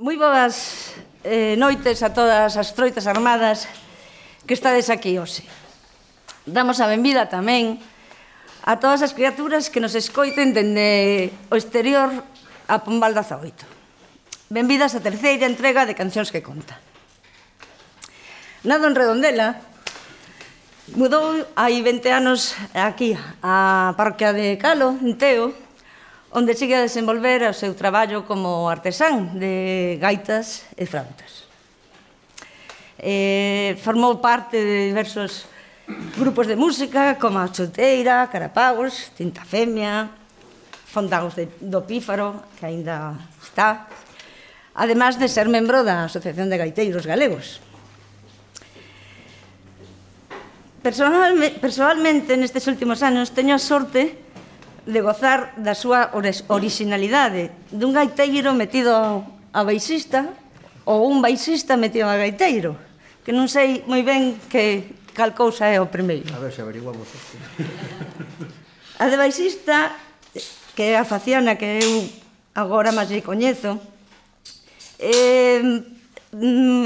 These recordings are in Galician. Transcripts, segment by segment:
Moi boas eh, noites a todas as troitas armadas que estades aquí hoxe. Damos a benvida tamén a todas as criaturas que nos escoiten dende o exterior a Pombal da Zaoito. Benvidas a terceira entrega de Cancións que Conta. Nado en Redondela, mudou hai 20 anos aquí a Parque de Calo, en Teo, onde chegue a desenvolver o seu traballo como artesán de gaitas e flautas. Eh, formou parte de diversos grupos de música, como a Chuteira, Carapagos, Tinta Femia, Fondagos de, do Pífaro, que aínda está, además de ser membro da Asociación de Gaiteiros Galegos. Personalme, personalmente, nestes últimos anos, teño a sorte de de gozar da súa originalidade dun gaiteiro metido a baixista ou un baixista metido a gaiteiro que non sei moi ben que cal cousa é o primeiro. A ver se averiguamos isto. A de baixista que é a faciana que eu agora máis lle coñezo eh, mm,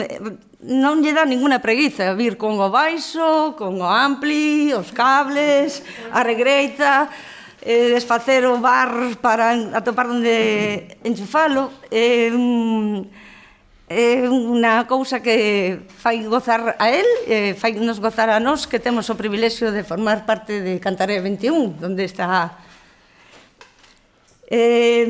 non lle dá ninguna preguiza vir con o baixo, con o ampli, os cables, a regreita, eh, desfacer o bar para atopar onde enchufalo. É eh, un, é unha cousa que fai gozar a él, eh, fai nos gozar a nós que temos o privilexio de formar parte de Cantaré 21, onde está... Eh,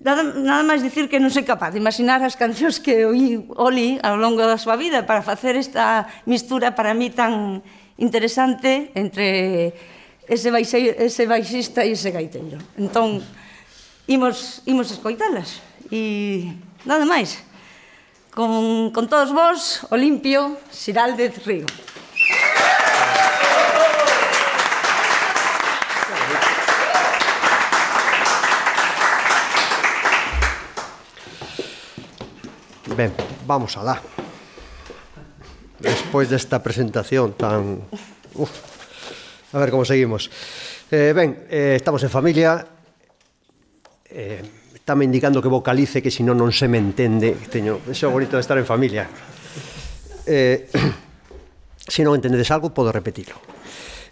nada, nada máis dicir que non sei capaz de imaginar as cancións que oí Oli ao longo da súa vida para facer esta mistura para mí tan interesante entre ese, baixe, ese baixista e ese gaiteiro. Entón, imos, imos escoitalas. E nada máis. Con, con todos vós, Olimpio Xiraldez Río. Ben, vamos alá. Despois desta presentación tan... Uf. A ver como seguimos. Eh, ben, eh, estamos en familia. Eh, estame indicando que vocalice, que se si non non se me entende. Teño, iso é bonito de estar en familia. Eh, se non entendedes algo, podo repetilo.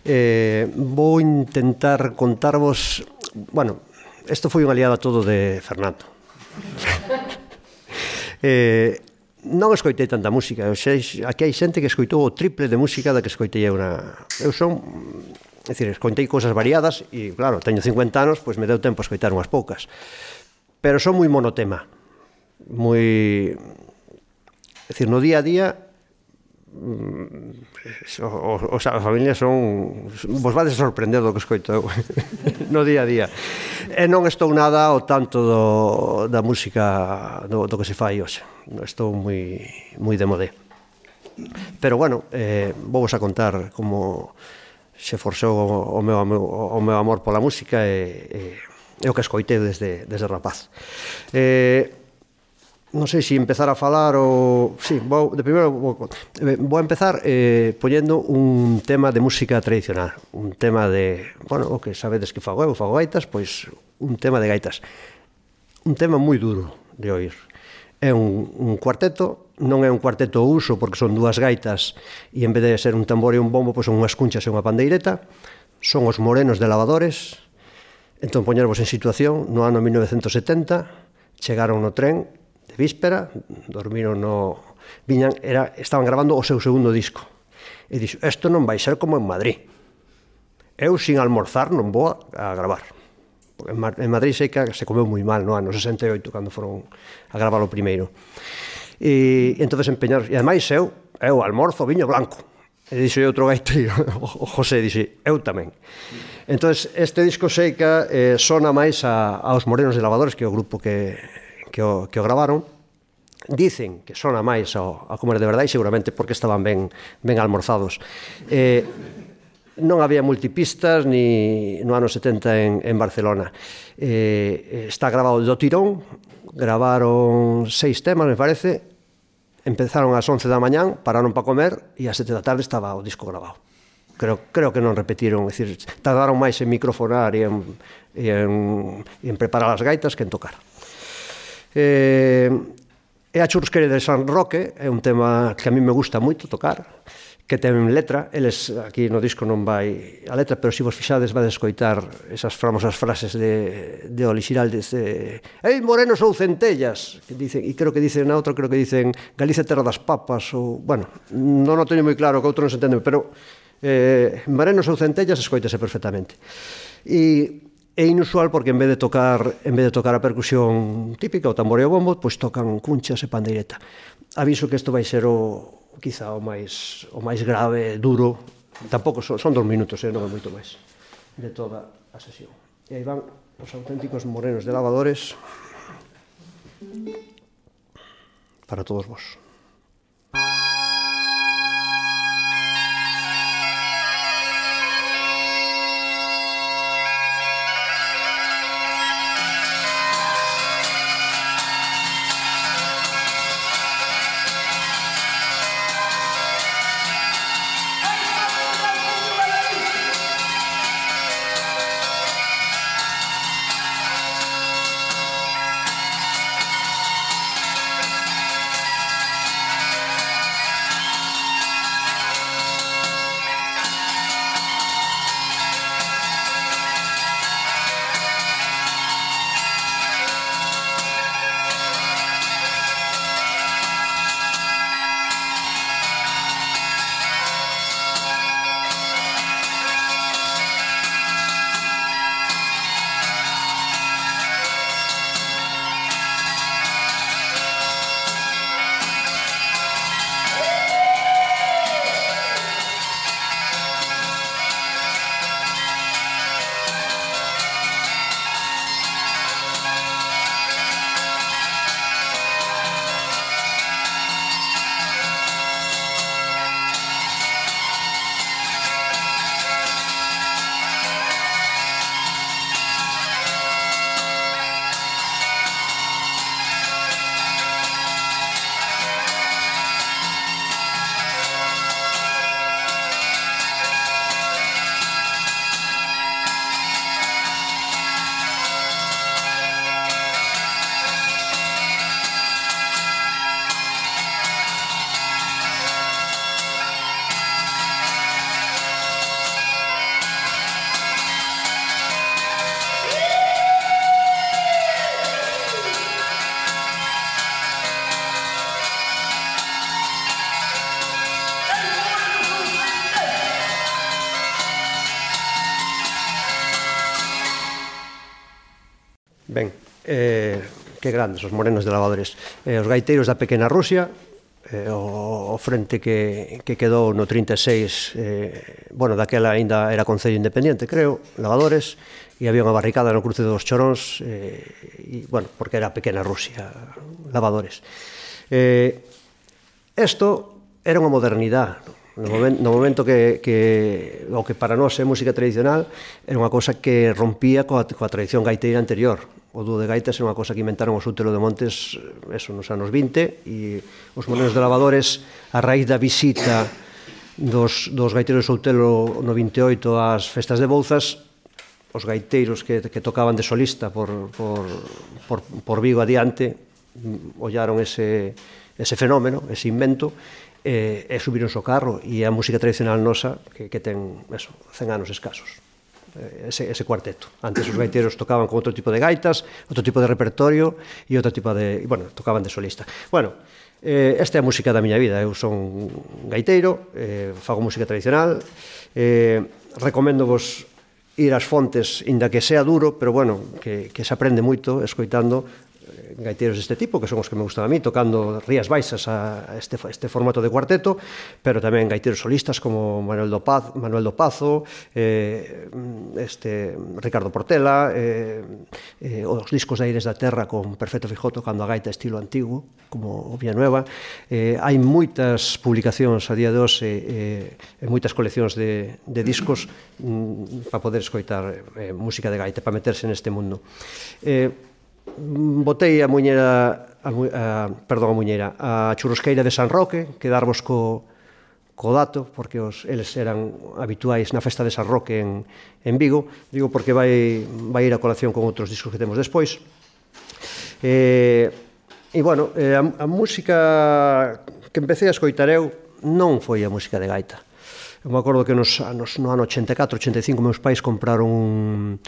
Eh, vou intentar contarvos... Bueno, isto foi unha liada todo de Fernando. eh, non escoitei tanta música, eu sei, aquí hai xente que escoitou o triple de música da que escoitei eu na... Eu son, é dicir, escoitei cousas variadas e, claro, teño 50 anos, pois me deu tempo a escoitar unhas poucas. Pero son moi monotema, moi... É dicir, no día a día mm, o, o, a familia son vos vades sorprender do que escoito eu no día a día e non estou nada ao tanto do, da música do, do que se fai hoxe estou moi, moi de modé. Pero bueno, eh, vou vos a contar como se forxou o, meu, o meu amor pola música e, e, e o que escoitei desde, desde rapaz. Eh, non sei se empezar a falar ou... Sí, vou, de primeiro vou, eh, vou empezar eh, poñendo un tema de música tradicional. Un tema de... Bueno, o que sabedes que fago eu, fago gaitas, pois un tema de gaitas. Un tema moi duro de oír é un, un cuarteto, non é un cuarteto uso porque son dúas gaitas e en vez de ser un tambor e un bombo, pois son unhas cunchas e unha pandeireta. Son os morenos de lavadores. Entón poñervos en situación, no ano 1970 chegaron no tren de víspera, dormiron no viñan era estaban gravando o seu segundo disco. E dixo, isto non vai ser como en Madrid. Eu sin almorzar non vou a, a gravar en Madrid sei que se comeu moi mal no ano 68 cando foron a gravar o primeiro. E entonces empeñaron, e ademais eu, eu almorzo viño blanco. E dixo outro gaiteiro o José dixe eu tamén entonces este disco sei que eh, sona máis a, aos Morenos de Lavadores que é o grupo que, que, o, que o gravaron. Dicen que sona máis ao, a comer de verdade seguramente porque estaban ben ben almorzados. Eh, non había multipistas ni no ano 70 en, en Barcelona. Eh, eh está grabado do tirón, gravaron seis temas, me parece, empezaron ás 11 da mañán, pararon para comer e ás 7 da tarde estaba o disco grabado. Creo, creo que non repetiron, decir, tardaron máis en microfonar e en, e en, en preparar as gaitas que en tocar. Eh, e a Churquere de San Roque é un tema que a mí me gusta moito tocar, que ten letra, eles aquí no disco non vai a letra, pero se vos fixades vades escoitar esas famosas frases de, de Oli Xiraldes de Ei, morenos ou centellas que dicen, e creo que dicen na outro, creo que dicen Galicia terra das papas ou, bueno, non o teño moi claro, que outro non se entende pero eh, morenos ou centellas escoitase perfectamente e é inusual porque en vez de tocar en vez de tocar a percusión típica, o tamboreo bombo, pois tocan cunchas e pandeireta. Aviso que isto vai ser o, quizá o máis o máis grave, duro, tampouco son, son dos minutos, eh, non é moito máis de toda a sesión. E aí van os auténticos morenos de lavadores para todos vos. grandes, os morenos de lavadores, eh, os gaiteiros da pequena Rusia, eh, o, o frente que, que quedou no 36 eh, bueno, daquela aínda era Concello Independente creo, lavadores e había unha barricada no cruce dos Choróns eh, e, bueno, porque era pequena Rusia lavadores. Eh, esto era unha modernidade no, momento, no momento que, que o que para nós é música tradicional era unha cosa que rompía coa, coa tradición gaiteira anterior. O dúo de gaitas é unha cosa que inventaron os útero de Montes eso, nos anos 20 e os moneros de lavadores a raíz da visita dos, dos gaiteiros Outelo no 28 ás festas de Bouzas os gaiteiros que, que tocaban de solista por, por, por, por Vigo adiante mm, ollaron ese, ese fenómeno, ese invento e, e subiron o carro e a música tradicional nosa que, que ten eso, 100 anos escasos. Eh, ese, ese cuarteto. Antes os gaiteros tocaban con outro tipo de gaitas, outro tipo de repertorio e outro tipo de, bueno, tocaban de solista. Bueno, eh, esta é a música da miña vida. Eu son gaiteiro, eh, fago música tradicional, eh, recomendo vos ir ás fontes, inda que sea duro, pero bueno, que, que se aprende moito escoitando gaiteiros deste tipo, que son os que me gustan a mí, tocando rías baixas a este, este formato de cuarteto, pero tamén gaiteiros solistas como Manuel do Paz, Manuel do Pazo, eh, este, Ricardo Portela, eh, eh, os discos de Aires da Terra con Perfecto Fijó tocando a gaita estilo antigo, como o Nueva. Eh, hai moitas publicacións a día de hoxe, eh, e moitas coleccións de, de discos mm, para poder escoitar eh, música de gaita, para meterse neste mundo. Eh, botei a muñera a, a, perdón, a muñera, a churrosqueira de San Roque, quedarvos co, co dato, porque os, eles eran habituais na festa de San Roque en, en Vigo, digo porque vai, vai ir a colación con outros discos que temos despois. Eh, e bueno, eh, a, a música que empecé a escoitar eu non foi a música de gaita. Eu me acordo que nos anos, no ano 84, 85, meus pais compraron un,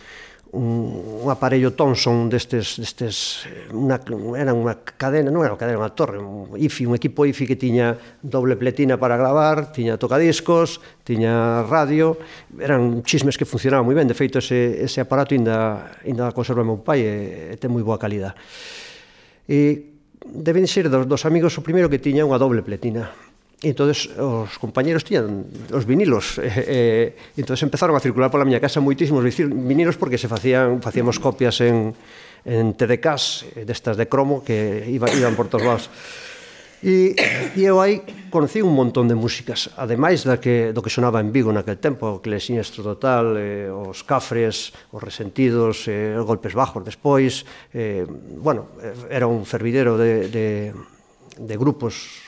un, un aparello Thomson destes, destes una, era unha cadena, non era unha cadena, unha torre, un IFI, un equipo IFI que tiña doble pletina para gravar, tiña tocadiscos, tiña radio, eran chismes que funcionaban moi ben, de feito ese, ese aparato ainda, ainda conserva meu pai e, e ten moi boa calidad. E deben ser dos, dos amigos o primeiro que tiña unha doble pletina entonces os compañeros tiñan os vinilos eh, eh, entonces empezaron a circular pola miña casa moitísimos vinilos porque se facían facíamos copias en en TDKs eh, destas de cromo que iban, iban por todos lados. E, e eu aí conocí un montón de músicas, ademais da que, do que sonaba en Vigo naquel tempo, o Clesiniestro Total, eh, os Cafres, os Resentidos, eh, os Golpes Bajos despois, eh, bueno, eh, era un fervidero de, de, de grupos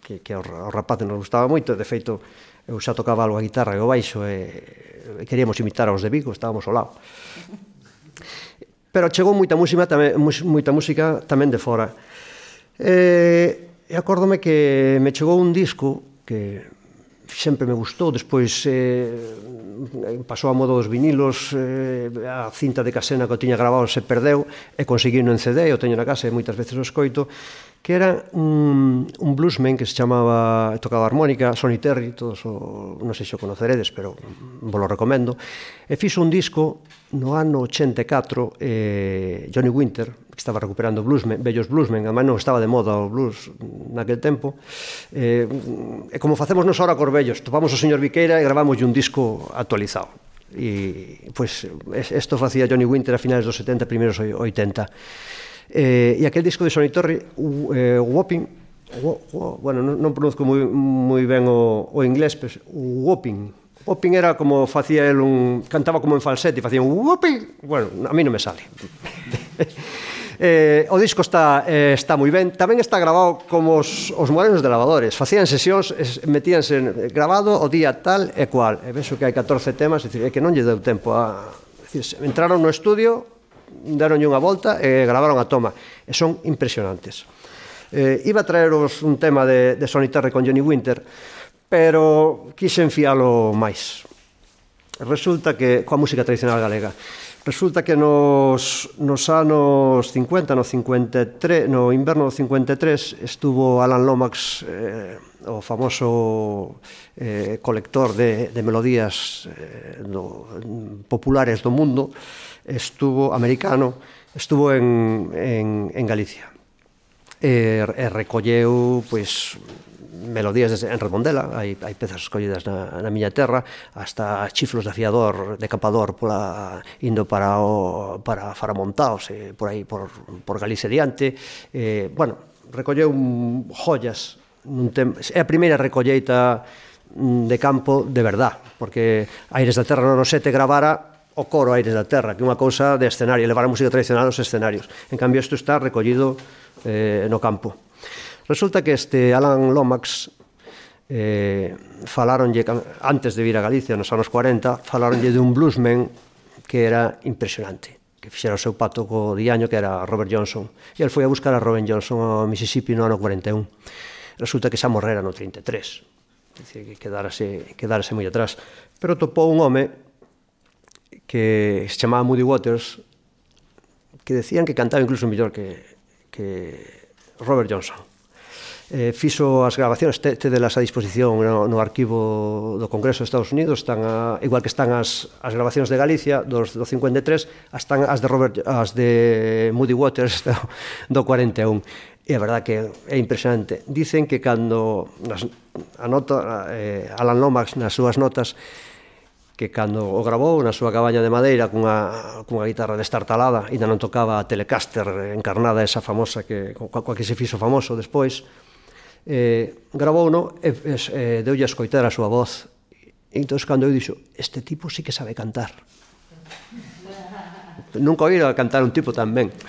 que, que ao rapaz nos gustaba moito, de feito, eu xa tocaba algo a guitarra e o baixo, e, e queríamos imitar aos de Vigo, estábamos ao lado. Pero chegou moita música tamén, moita música tamén de fora. E, e acórdome que me chegou un disco que sempre me gustou, despois eh, pasou a modo dos vinilos, eh, a cinta de casena que o tiña grabado se perdeu e conseguiu en CD, o teño na casa e moitas veces o escoito, que era un, un bluesman que se chamaba, tocaba armónica, Sonny Terry, todos o, non sei se o conoceredes, pero vos lo recomendo, e fixo un disco no ano 84, eh, Johnny Winter, que estaba recuperando bluesmen, bellos bluesmen, además non estaba de moda o blues naquel tempo, eh, e como facemos nos ahora cos vellos, topamos o señor Viqueira e gravamos un disco actualizado. E pois isto facía Johnny Winter a finales dos 70, primeiros 80 Eh, e aquel disco de Sonny Torre, eh, Whopping, wo, wo, bueno, non, non pronuncio moi, moi ben o, o inglés, pero Whopping, Whopping era como facía el un... cantaba como en falsete, facía un Whopping, bueno, a mí non me sale. Eh, o disco está, eh, está moi ben. Tamén está grabado como os, os morenos de lavadores. Facían sesións, es, metíanse en, grabado o día tal e cual. E vexo que hai 14 temas, é dicir, é que non lle deu tempo a... Decir, entraron no estudio daronlle unha volta e gravaron a toma. E son impresionantes. Eh, iba a traeros un tema de, de Sonny Terry con Johnny Winter, pero quixen enfialo máis. Resulta que, coa música tradicional galega, resulta que nos, nos anos 50, no 53, no inverno do 53, estuvo Alan Lomax, eh, o famoso eh, colector de, de melodías eh, do, populares do mundo, estuvo americano estuvo en, en, en Galicia e, e recolleu pois melodías desde, en Redondela, hai, hai pezas escollidas na, na miña terra, hasta chiflos de afiador, de capador, pola, indo para, o, para Faramontaos, e, por aí, por, por Galicia diante. Eh, bueno, recolleu joyas, nun tem, é a primeira recolleita mm, de campo de verdad, porque Aires da Terra no 7 gravara o coro Aires da Terra, que é unha cousa de escenario, levar a música tradicional aos escenarios. En cambio, isto está recollido eh, no campo. Resulta que este Alan Lomax eh, falaronlle, antes de vir a Galicia, nos anos 40, falaronlle de un bluesman que era impresionante que fixera o seu pato co diaño que era Robert Johnson e el foi a buscar a Robert Johnson ao Mississippi no ano 41 resulta que xa morrera no 33 dicir, que quedarase, quedarase moi atrás pero topou un home que se chamaba Moody Waters, que decían que cantaba incluso mellor que, que Robert Johnson. Eh, fixo as grabacións, te, te delas a disposición no, no arquivo do Congreso dos Estados Unidos, están a, igual que están as, as grabacións de Galicia dos, do 53, están as de Robert, as de Moody Waters do, do 41. E a verdad que é impresionante. Dicen que cando nas, a eh, Alan Lomax nas súas notas que cando o grabou na súa cabaña de madeira cunha, cunha guitarra destartalada, ainda non tocaba a Telecaster encarnada esa famosa que, coa, coa que se fixo famoso despois, eh, grabou no, e, e, e deulle a escoitar a súa voz. E entón cando eu dixo, este tipo sí que sabe cantar nunca oíra cantar un tipo tan ben.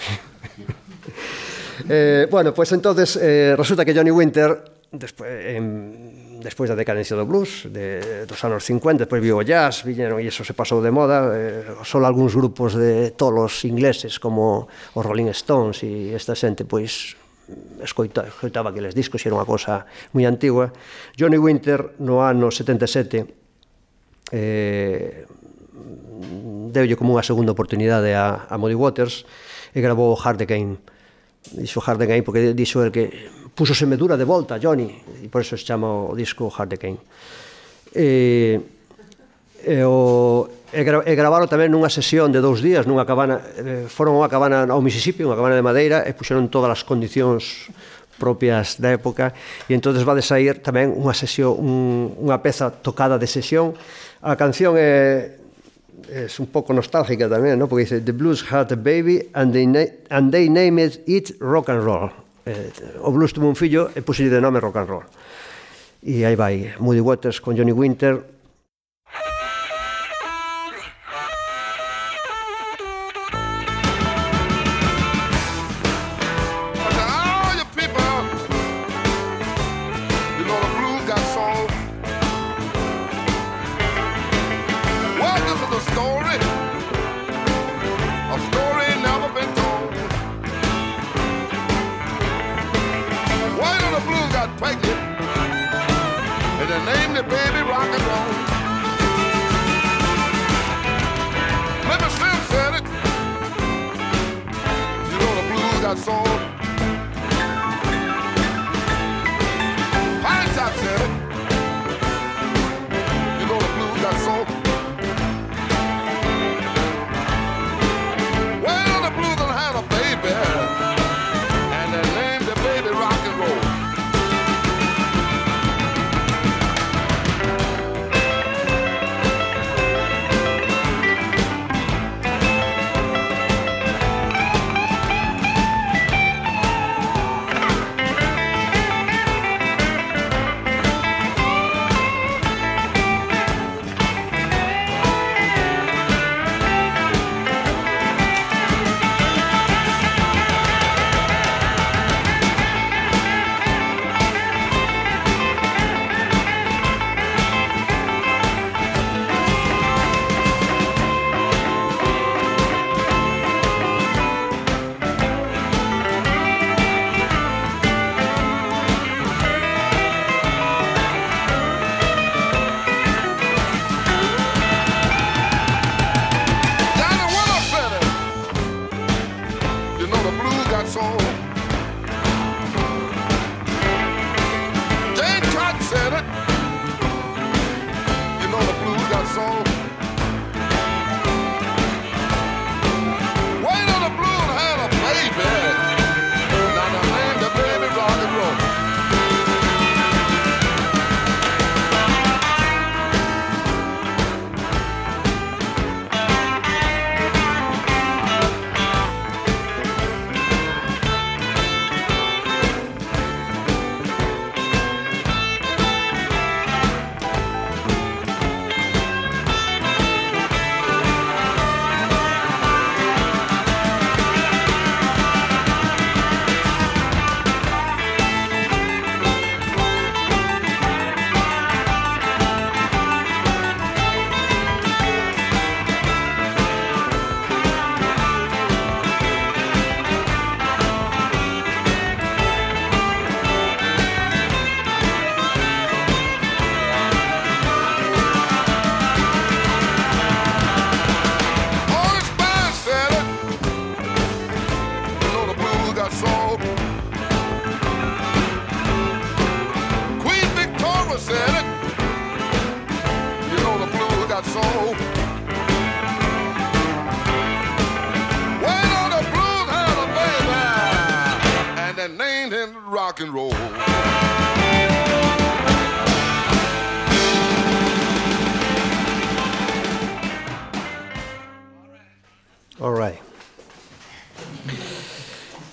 Eh, bueno, pois pues entonces eh, resulta que Johnny Winter despois, en, despois da decadencia do blues, de, dos anos 50, despois viu o jazz, viñeron e iso se pasou de moda, eh, só algúns grupos de tolos ingleses como os Rolling Stones e esta xente, pois escoita, escoitaba aqueles discos, era unha cosa moi antigua. Johnny Winter no ano 77 eh, deulle como unha segunda oportunidade a, a Muddy Waters e grabou Hard Again. Dixo Hard Again, porque dixo el que pusoseme medura de volta, Johnny, e por eso se chama o disco Hard Again. E, e, o, e, gra, e gravaro tamén nunha sesión de dous días, nunha cabana, eh, foron unha cabana ao Mississippi, unha cabana de madeira, e puxeron todas as condicións propias da época e entonces va de sair tamén unha sesión un, unha peza tocada de sesión a canción é es un poco nostálgica también, ¿no? Porque dice, The Blues had a baby and they, na and they named it rock and roll. Eh, o Blues tuvo un fillo e puselle de nome rock and roll. E aí vai, Moody Waters con Johnny Winter,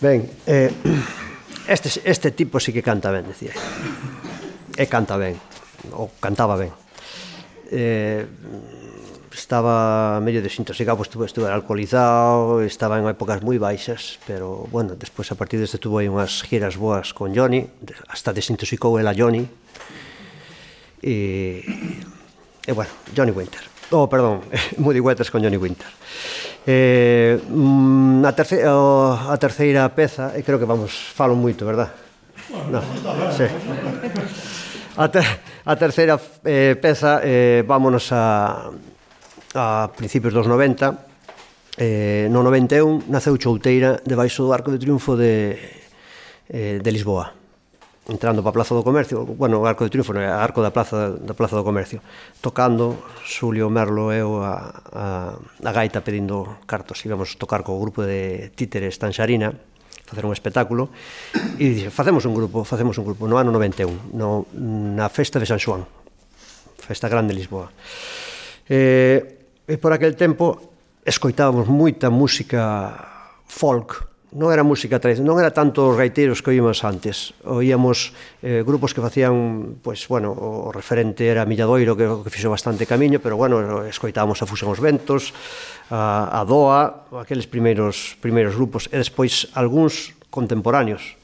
Ben, eh, este, este tipo sí que canta ben, decía. E canta ben, ou cantaba ben. Eh, estaba medio desintoxicado, estuve, estuve alcoholizado, estaba en épocas moi baixas, pero, bueno, despois a partir deste tuvo aí unhas giras boas con Johnny, hasta desintoxicou el a Johnny, e, e bueno, Johnny Winter. Oh, perdón, Moody Waters con Johnny Winter. Eh, mm, a, terce, a terceira peza, e creo que vamos, falo moito, verdad? Bueno, no, sí. A, ter, a terceira eh, peza, eh, vámonos a, a principios dos 90, eh, no 91 naceu Chouteira debaixo do Arco de Triunfo de, eh, de Lisboa entrando para a Plaza do Comercio, bueno, o Arco de Triunfo, a Arco da Plaza da Plaza do Comercio, tocando Xulio Merlo e eu a, a, a gaita pedindo cartos, íbamos tocar co grupo de títeres Tanxarina, facer un espectáculo e dixe, facemos un grupo, facemos un grupo no ano 91, no, na festa de San Xoán, festa grande de Lisboa. Eh, e por aquel tempo escoitábamos moita música folk, non era música tradicional, non era tanto os gaiteiros que oímos antes. Oíamos eh, grupos que facían, pois, pues, bueno, o referente era Milladoiro, que, que fixo bastante camiño, pero, bueno, escoitábamos a Fusión os Ventos, a, a Doa, aqueles primeiros, primeiros grupos, e despois algúns contemporáneos.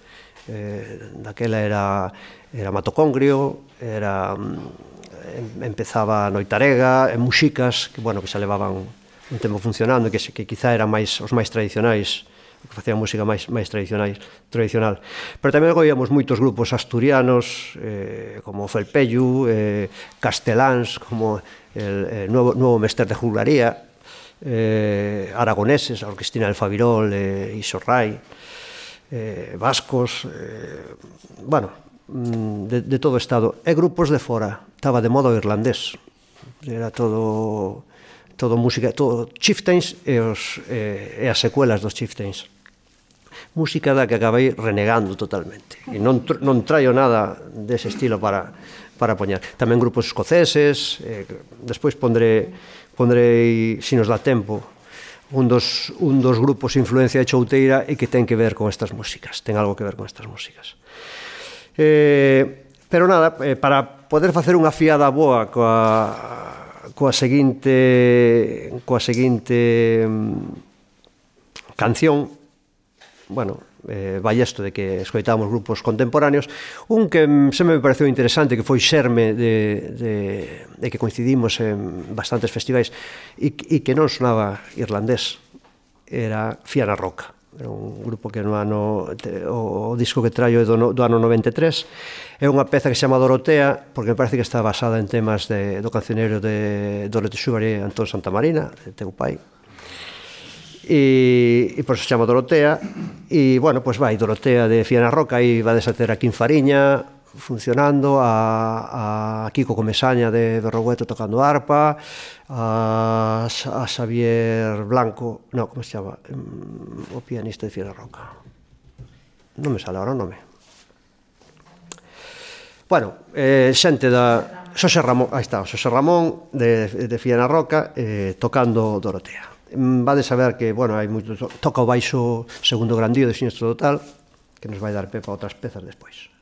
Eh, daquela era, era Matocongrio, era empezaba a Noitarega, en Muxicas, que, bueno, que se levaban un tempo funcionando, que, que quizá eran máis, os máis tradicionais que facían música máis máis tradicionais, tradicional. Pero tamén oíamos moitos grupos asturianos eh, como Felpellu, eh, casteláns como el, el nuevo, nuevo mestre de juglaría, eh, aragoneses, a Orquestina del Fabirol, eh, Isorrai, eh, vascos, eh, bueno, mm, de, de todo o estado. E grupos de fora, estaba de modo irlandés, era todo todo música, todo chieftains e, os, eh, e as secuelas dos chieftains música da que acabei renegando totalmente. E non, non traio nada dese estilo para, para poñer. Tamén grupos escoceses, eh, despois pondré, pondrei, se nos dá tempo, un dos, un dos grupos influencia de Chouteira e que ten que ver con estas músicas, ten algo que ver con estas músicas. Eh, pero nada, eh, para poder facer unha fiada boa coa, coa seguinte coa seguinte mm, canción bueno, eh, vai isto de que escoitábamos grupos contemporáneos. Un que se me pareceu interesante que foi xerme de, de, de que coincidimos en bastantes festivais e, e que non sonaba irlandés era Fiana Roca era un grupo que no ano o, o disco que traio é do, do ano 93 é unha peza que se chama Dorotea porque me parece que está basada en temas de, do cancionero de Dorothy Subarí e Antón Santamarina de teu pai e, e pois se chama Dorotea. E bueno, pois vai Dorotea de Fiana Roca e va desater aquí en Fariña funcionando a, a Kiko Comesaña de Berrogueto tocando arpa a, a Xavier Blanco no, como se chama? Mm, o pianista de Fiana Roca. Non me sale ahora o nome. Bueno, eh, xente da Xosé Ramón, aí está, Xosé Ramón de, de Fiana Roca eh, tocando Dorotea. Mm, vades a que, bueno, hai moito toca o baixo segundo grandío de Sinistro Total, que nos vai dar pepa outras pezas despois.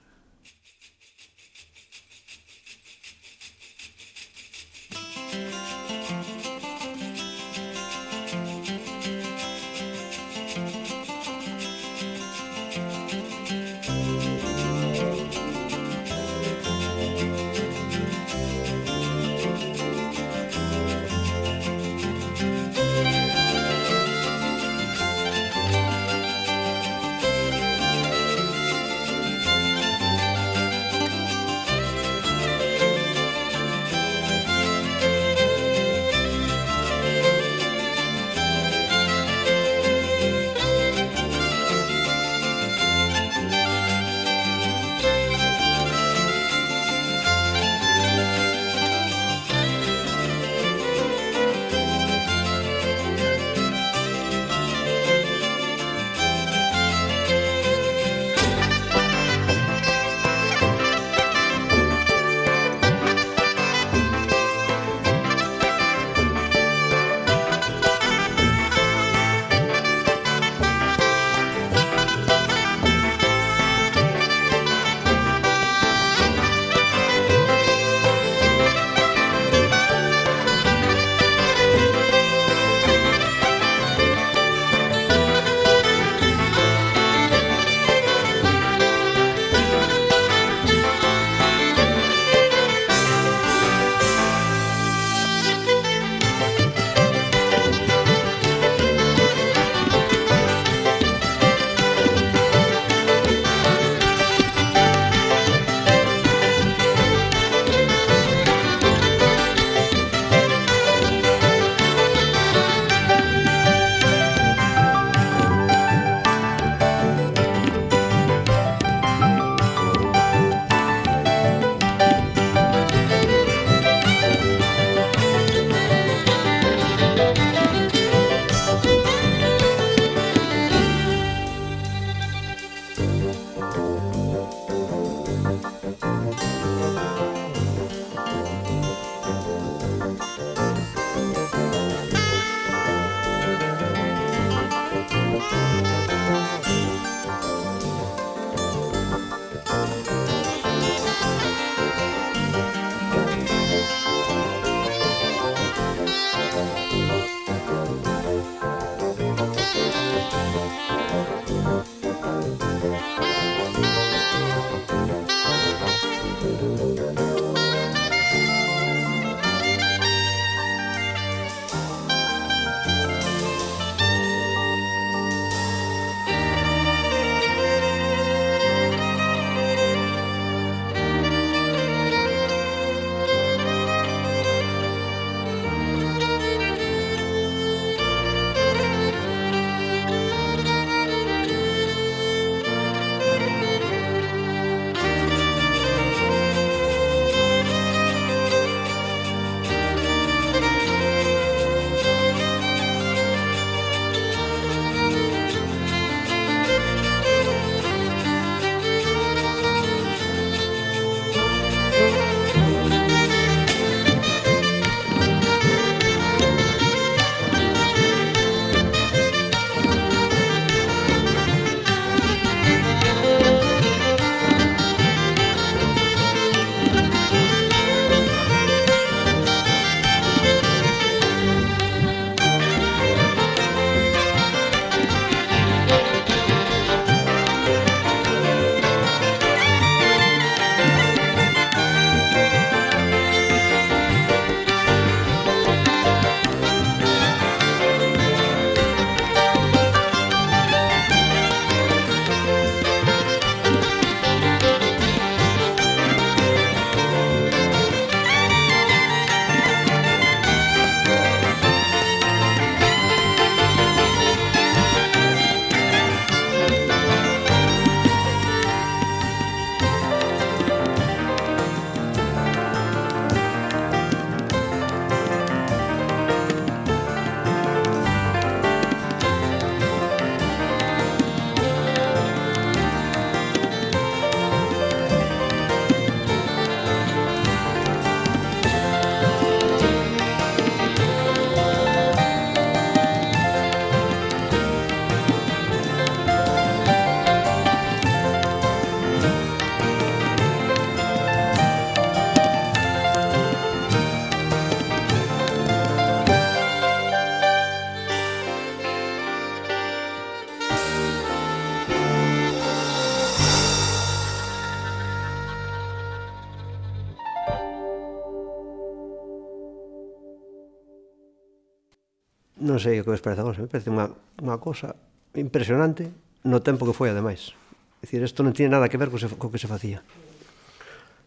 non sei o que vos parece a vos, me parece unha, unha cosa impresionante no tempo que foi ademais. É dicir, isto non tiene nada que ver co, se, co que se facía.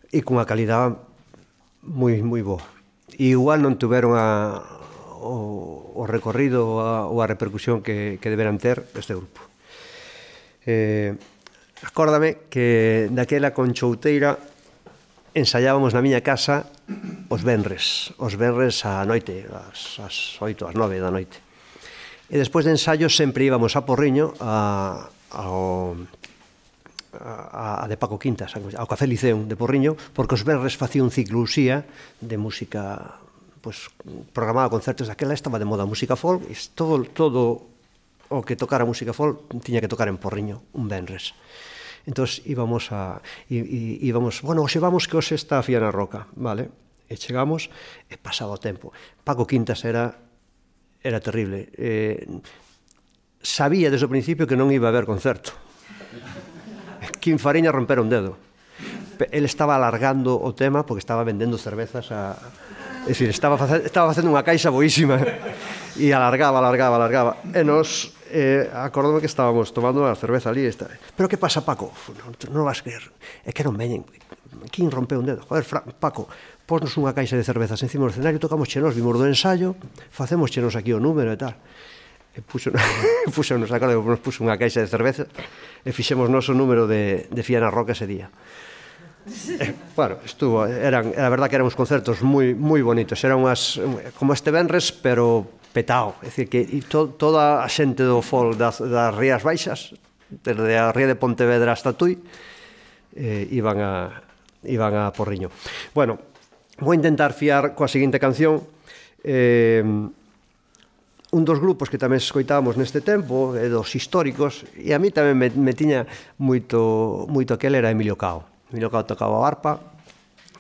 E cunha calidad moi moi boa. E igual non tuveron a, o, o recorrido a, ou a repercusión que, que deberan ter este grupo. Eh, acórdame que daquela con Chouteira ensaiábamos na miña casa os venres, os venres á noite, ás, as 8, ás 9 da noite. E despois de ensaio sempre íbamos a Porriño a, ao, a, a de Paco Quintas, ao Café Liceum de Porriño, porque os venres facía un ciclo usía de música pues, programaba concertos daquela, estaba de moda música folk, e todo, todo o que tocara música folk tiña que tocar en Porriño, un venres. Entón, íbamos a... íbamos, bueno, hoxe vamos que hoxe está a Fiana Roca, vale? E chegamos e eh, pasaba o tempo. Paco Quintas era era terrible. Eh, sabía desde o principio que non iba a haber concerto. Quinfareña rompera un dedo. El estaba alargando o tema porque estaba vendendo cervezas a, É dicir, estaba, estaba facendo unha caixa boísima e alargaba, alargaba, alargaba. E nos eh, acordome que estábamos tomando a cerveza ali esta. Pero que pasa, Paco? Non, non vas creer. É que non veñen Quín rompeu un dedo? Joder, Fra Paco, posnos unha caixa de cervezas encima do escenario, tocamos chenos, vimos do ensayo, facemos chenos aquí o número e tal. E puxo, puxo nos acordo, nos puxo unha caixa de cerveza e fixemos noso número de, de Fiana Roca ese día. Eh, bueno, estuvo, eran, a verdad que eran uns concertos moi moi bonitos, eran unhas como este Benres, pero petao, é dicir que to, toda a xente do fol das, das Rías Baixas, desde a Ría de Pontevedra hasta Tui, eh, iban a iban a Porriño. Bueno, vou intentar fiar coa seguinte canción eh, un dos grupos que tamén escoitábamos neste tempo, é dos históricos, e a mí tamén me, me tiña moito, moito aquel era Emilio Cao. Emilio Cao tocaba a arpa,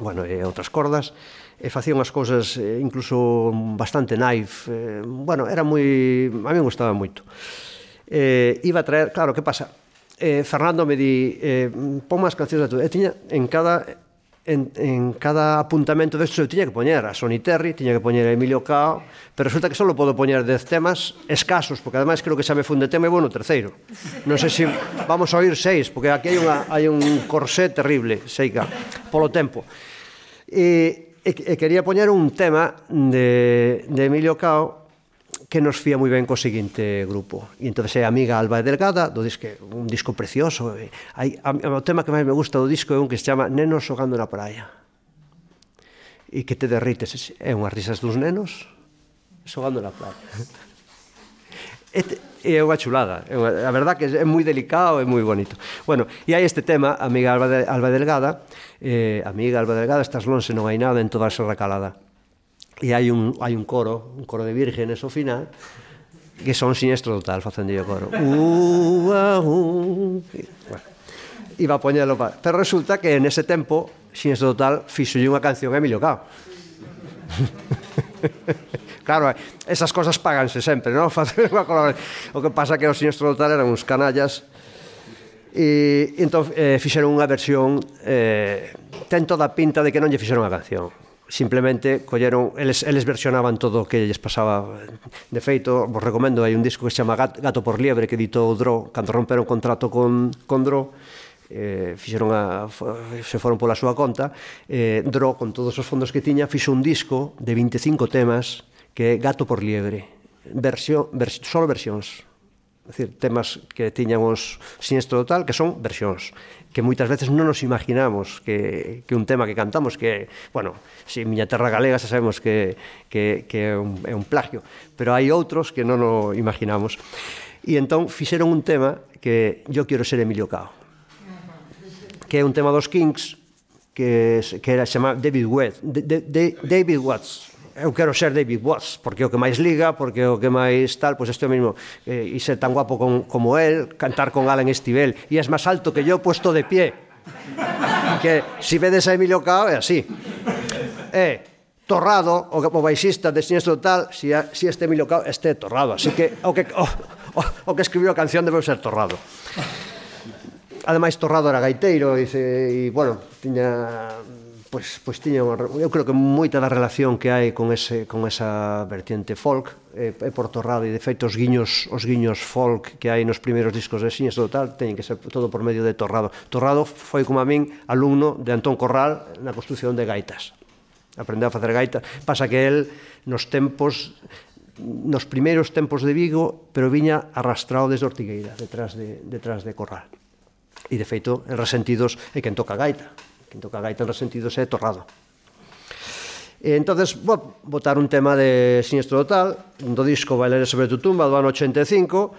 bueno, e outras cordas, e facía unhas cousas eh, incluso bastante naif. Eh, bueno, era moi... a mí me gustaba moito. Eh, iba a traer... Claro, que pasa? Eh, Fernando me di... Eh, pon máis cancións da tú. E tiña en cada... En, en cada apuntamento destes eu tiña que poñer a Sonny Terry, tiña que poñer a Emilio Cao, pero resulta que só podo poñer 10 temas escasos, porque ademais creo que xa me funde tema e bueno, terceiro. Non sei se vamos a oír seis, porque aquí hai, unha, hai un corsé terrible, seica, polo tempo. E, E, e quería poñer un tema de, de Emilio Cao que nos fía moi ben co seguinte grupo. E entón é amiga Alba Delgada, do disco, un disco precioso. E hai, a, o tema que máis me gusta do disco é un que se chama Nenos xogando na praia. E que te derrites, é unhas risas dos nenos xogando na praia. é unha chulada. É unha, a verdad que é moi delicado, e moi bonito. Bueno, e hai este tema, amiga Alba, de, Alba Delgada, eh, amiga Alba Delgada, estás lonxe, non hai nada en toda a Serra Calada. E hai un, hai un coro, un coro de vírgenes ao final, que son sinestro total facendo o coro. Uh, uh, uh. Bueno, iba a poñelo pa... Pero resulta que en ese tempo, sinestro total, fixo unha canción a Emilio Cao. Claro, esas cosas paganse sempre, non? Facer unha colaboración. O que pasa que os señores Trotal eran uns canallas e entón eh, fixeron unha versión eh, ten toda a pinta de que non lle fixeron a canción simplemente colleron, eles, eles versionaban todo o que lles pasaba de feito, vos recomendo, hai un disco que se chama Gato por Liebre que editou Dro cando romperon contrato con, con Dro eh, fixeron a, se foron pola súa conta eh, Dro con todos os fondos que tiña fixo un disco de 25 temas que é Gato por Liebre, versión, vers, solo versións, decir, temas que tiñan os siniestro total, que son versións, que moitas veces non nos imaginamos que, que un tema que cantamos, que, bueno, si Miña Terra Galega xa sabemos que, que, que é, un, é un plagio, pero hai outros que non o imaginamos. E entón fixeron un tema que Yo quero ser Emilio Cao, que é un tema dos Kings, que, que era chamado David Watts, de, de, de, David Watts, eu quero ser David Watts, porque é o que máis liga, porque é o que máis tal, pois pues este mesmo, o eh, e ser tan guapo con, como él, cantar con Alan Estivel, e es máis alto que yo puesto de pie. Que si vedes a Emilio Cao é así. Eh, Torrado, o, o baixista de Sinestro Total, si, a, si este Emilio Cao este Torrado, así que o que, o, o, o que escribiu a canción debe ser Torrado. Ademais, Torrado era gaiteiro, e, e, bueno, tiña pois, pois tiña unha, eu creo que moita da relación que hai con ese con esa vertiente folk é, é por Torrado e de feito os guiños os guiños folk que hai nos primeiros discos de Xiñas do tal teñen que ser todo por medio de Torrado. Torrado foi como a min alumno de Antón Corral na construción de gaitas. Aprendeu a facer gaitas. Pasa que el nos tempos nos primeiros tempos de Vigo, pero viña arrastrado desde Ortigueira, detrás de, detrás de Corral. E, de feito, en resentidos é quen toca gaita Quen toca gaita en resentidos é Torrado. E entonces, vou botar un tema de Siniestro Total, do disco Bailaré sobre tu tumba, do ano 85,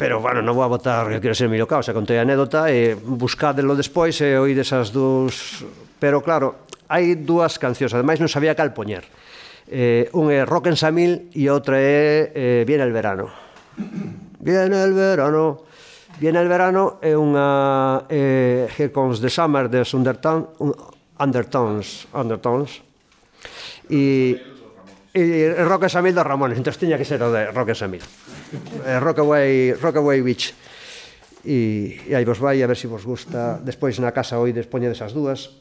pero bueno, non vou a botar que quero ser Emilio Cao, xa contei a anécdota e buscádelo despois e oí as dúas pero claro, hai dúas cancións, ademais non sabía cal poñer eh, un é Rock en Samil e outra é eh, Viene el verano Viene el verano Viene el verano é unha eh, Here Comes the Summer de Undertones, Undertones, Undertones e, e Roque Samil dos Ramones, entón tiña que ser o de Roque Samil. Eh, Rockaway, Rockaway Beach. E, e aí vos vai a ver se si vos gusta. Despois na casa oides poñedes as dúas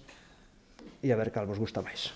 e a ver cal vos gusta máis.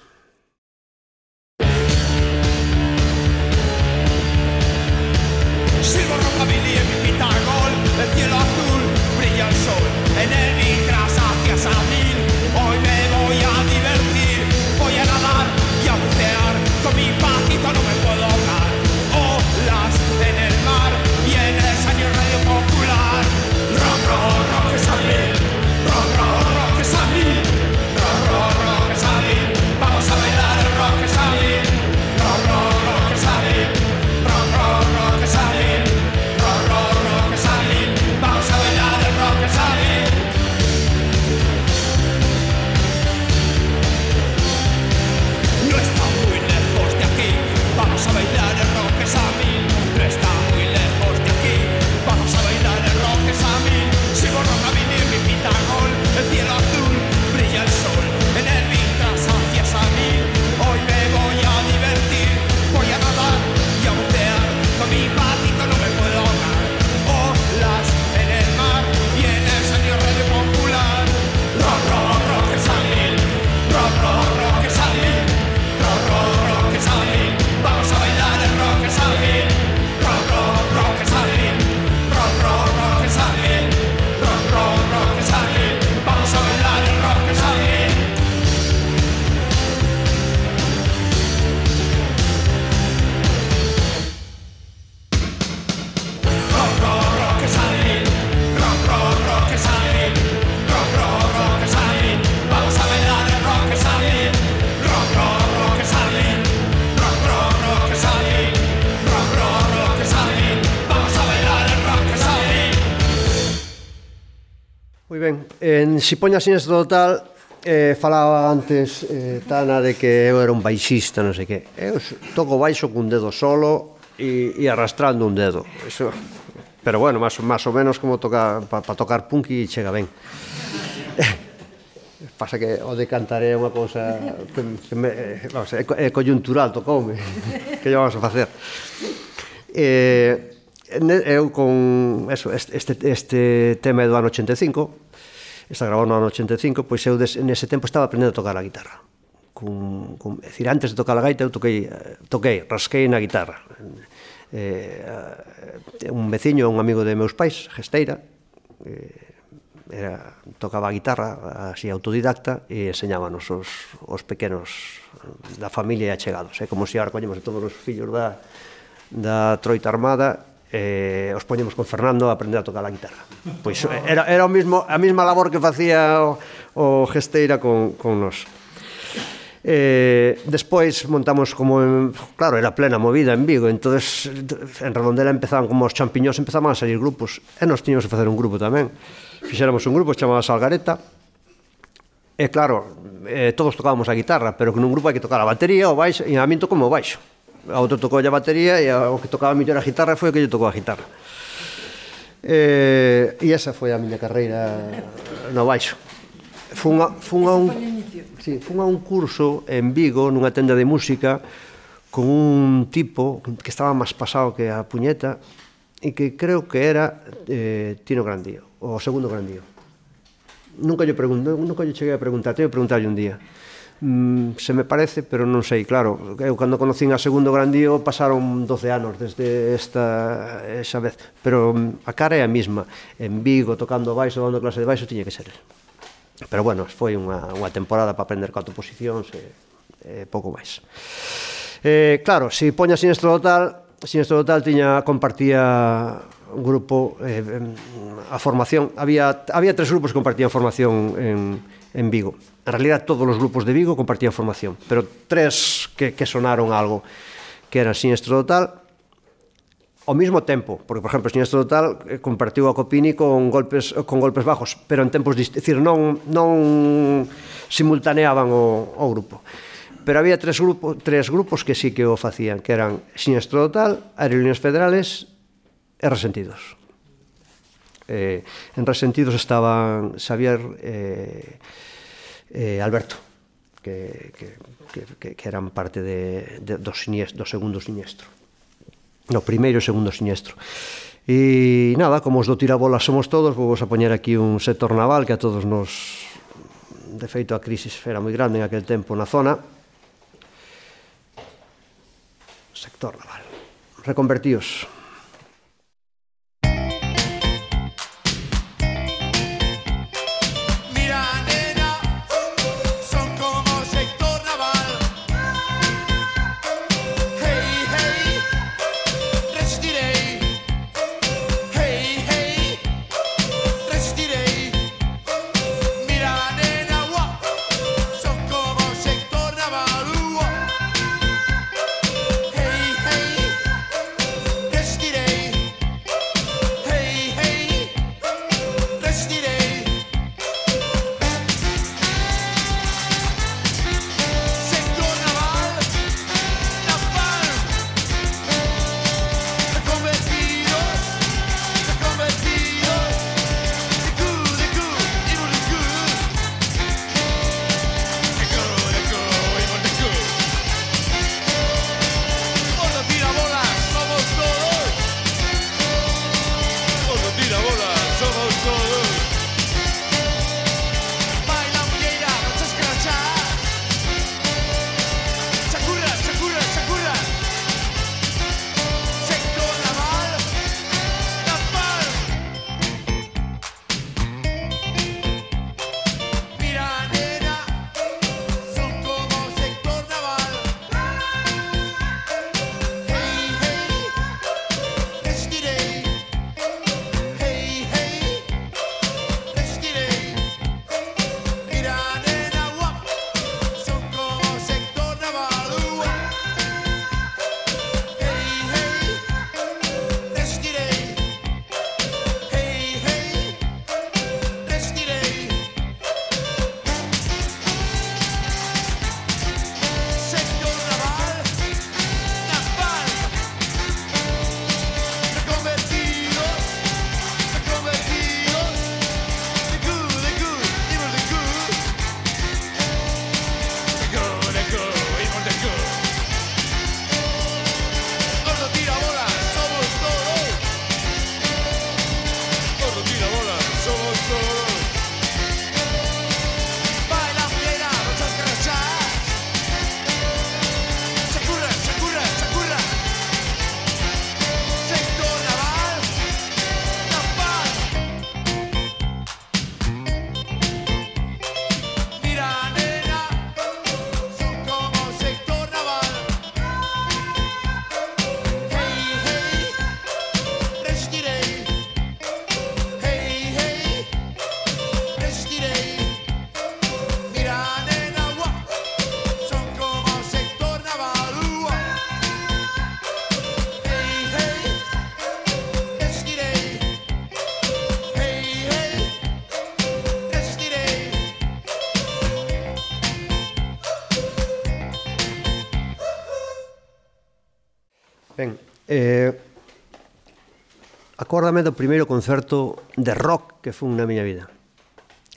Moi ben, en Sipoña Sinestro Total eh, falaba antes eh, Tana de que eu era un baixista, non sei que. Eu toco baixo cun dedo solo e, e arrastrando un dedo. Eso, pero bueno, máis, máis ou menos como tocar, para pa tocar punky chega ben. Pasa que o de cantar é unha cousa que, que me, eh, vamos, é, é coyuntural, tocoume. Que lle vamos a facer? Eh, eu con eso, este, este tema do ano 85 está grabado no ano 85, pois eu des, nese tempo estaba aprendendo a tocar a guitarra. Cun, cun, é dicir, antes de tocar a gaita eu toquei, toquei rasquei na guitarra. Eh, un veciño, un amigo de meus pais, Gesteira, eh, era, tocaba a guitarra así autodidacta e enseñábanos os, os pequenos da familia e achegados. É como se agora coñemos a todos os fillos da, da troita armada eh, os poñemos con Fernando a aprender a tocar a guitarra. Pois eh, era, era o mismo, a mesma labor que facía o, o Gesteira con, con nos. Eh, despois montamos como en, claro, era plena movida en Vigo, entonces en Redondela empezaban como os champiñós empezaban a salir grupos, e nos tiñamos que facer un grupo tamén. Fixéramos un grupo chamado Salgareta, e claro, eh, todos tocábamos a guitarra, pero que nun grupo hai que tocar a batería, o baixo, e a min como baixo a outro tocou a batería e o que tocaba mellor a guitarra foi o que lle tocou a guitarra. Eh, e esa foi a miña carreira no baixo. Fun a, fun a un, sí, fun a un curso en Vigo, nunha tenda de música, con un tipo que estaba máis pasado que a puñeta, e que creo que era eh, Tino Grandío, o segundo Grandío. Nunca lle pregunto, nunca lle cheguei a preguntar, teño que preguntarlle un día mm, se me parece, pero non sei, claro, eu cando conocín a segundo grandío pasaron 12 anos desde esta esa vez, pero mm, a cara é a mesma, en Vigo tocando baixo, dando clase de baixo, tiña que ser Pero bueno, foi unha, unha temporada para aprender catro posicións e, e pouco máis. Eh, claro, se si poña sinestro total, sinestro total tiña compartía grupo eh, a formación, había había tres grupos que compartían formación en en Vigo. En realidad todos os grupos de Vigo compartían formación, pero tres que, que sonaron algo, que eran Siniestro Total, ao mesmo tempo, porque por exemplo, Siniestro Total eh, compartiu a Copini con golpes eh, con golpes bajos, pero en tempos distintos, decir, non non simultaneaban o, o grupo. Pero había tres grupos, tres grupos que sí que o facían, que eran Siniestro Total, Aerolíneas Federales e Resentidos. Eh, en Resentidos estaban Xavier eh, eh, Alberto, que, que, que, que eran parte de, de, do, siniestro, do segundo siniestro. No primeiro e segundo siniestro. E nada, como os do tirabola somos todos, vou vos a poñer aquí un sector naval que a todos nos... De feito, a crisis era moi grande en aquel tempo na zona. Sector naval. Reconvertíos. acórdame do primeiro concerto de rock que fun na miña vida.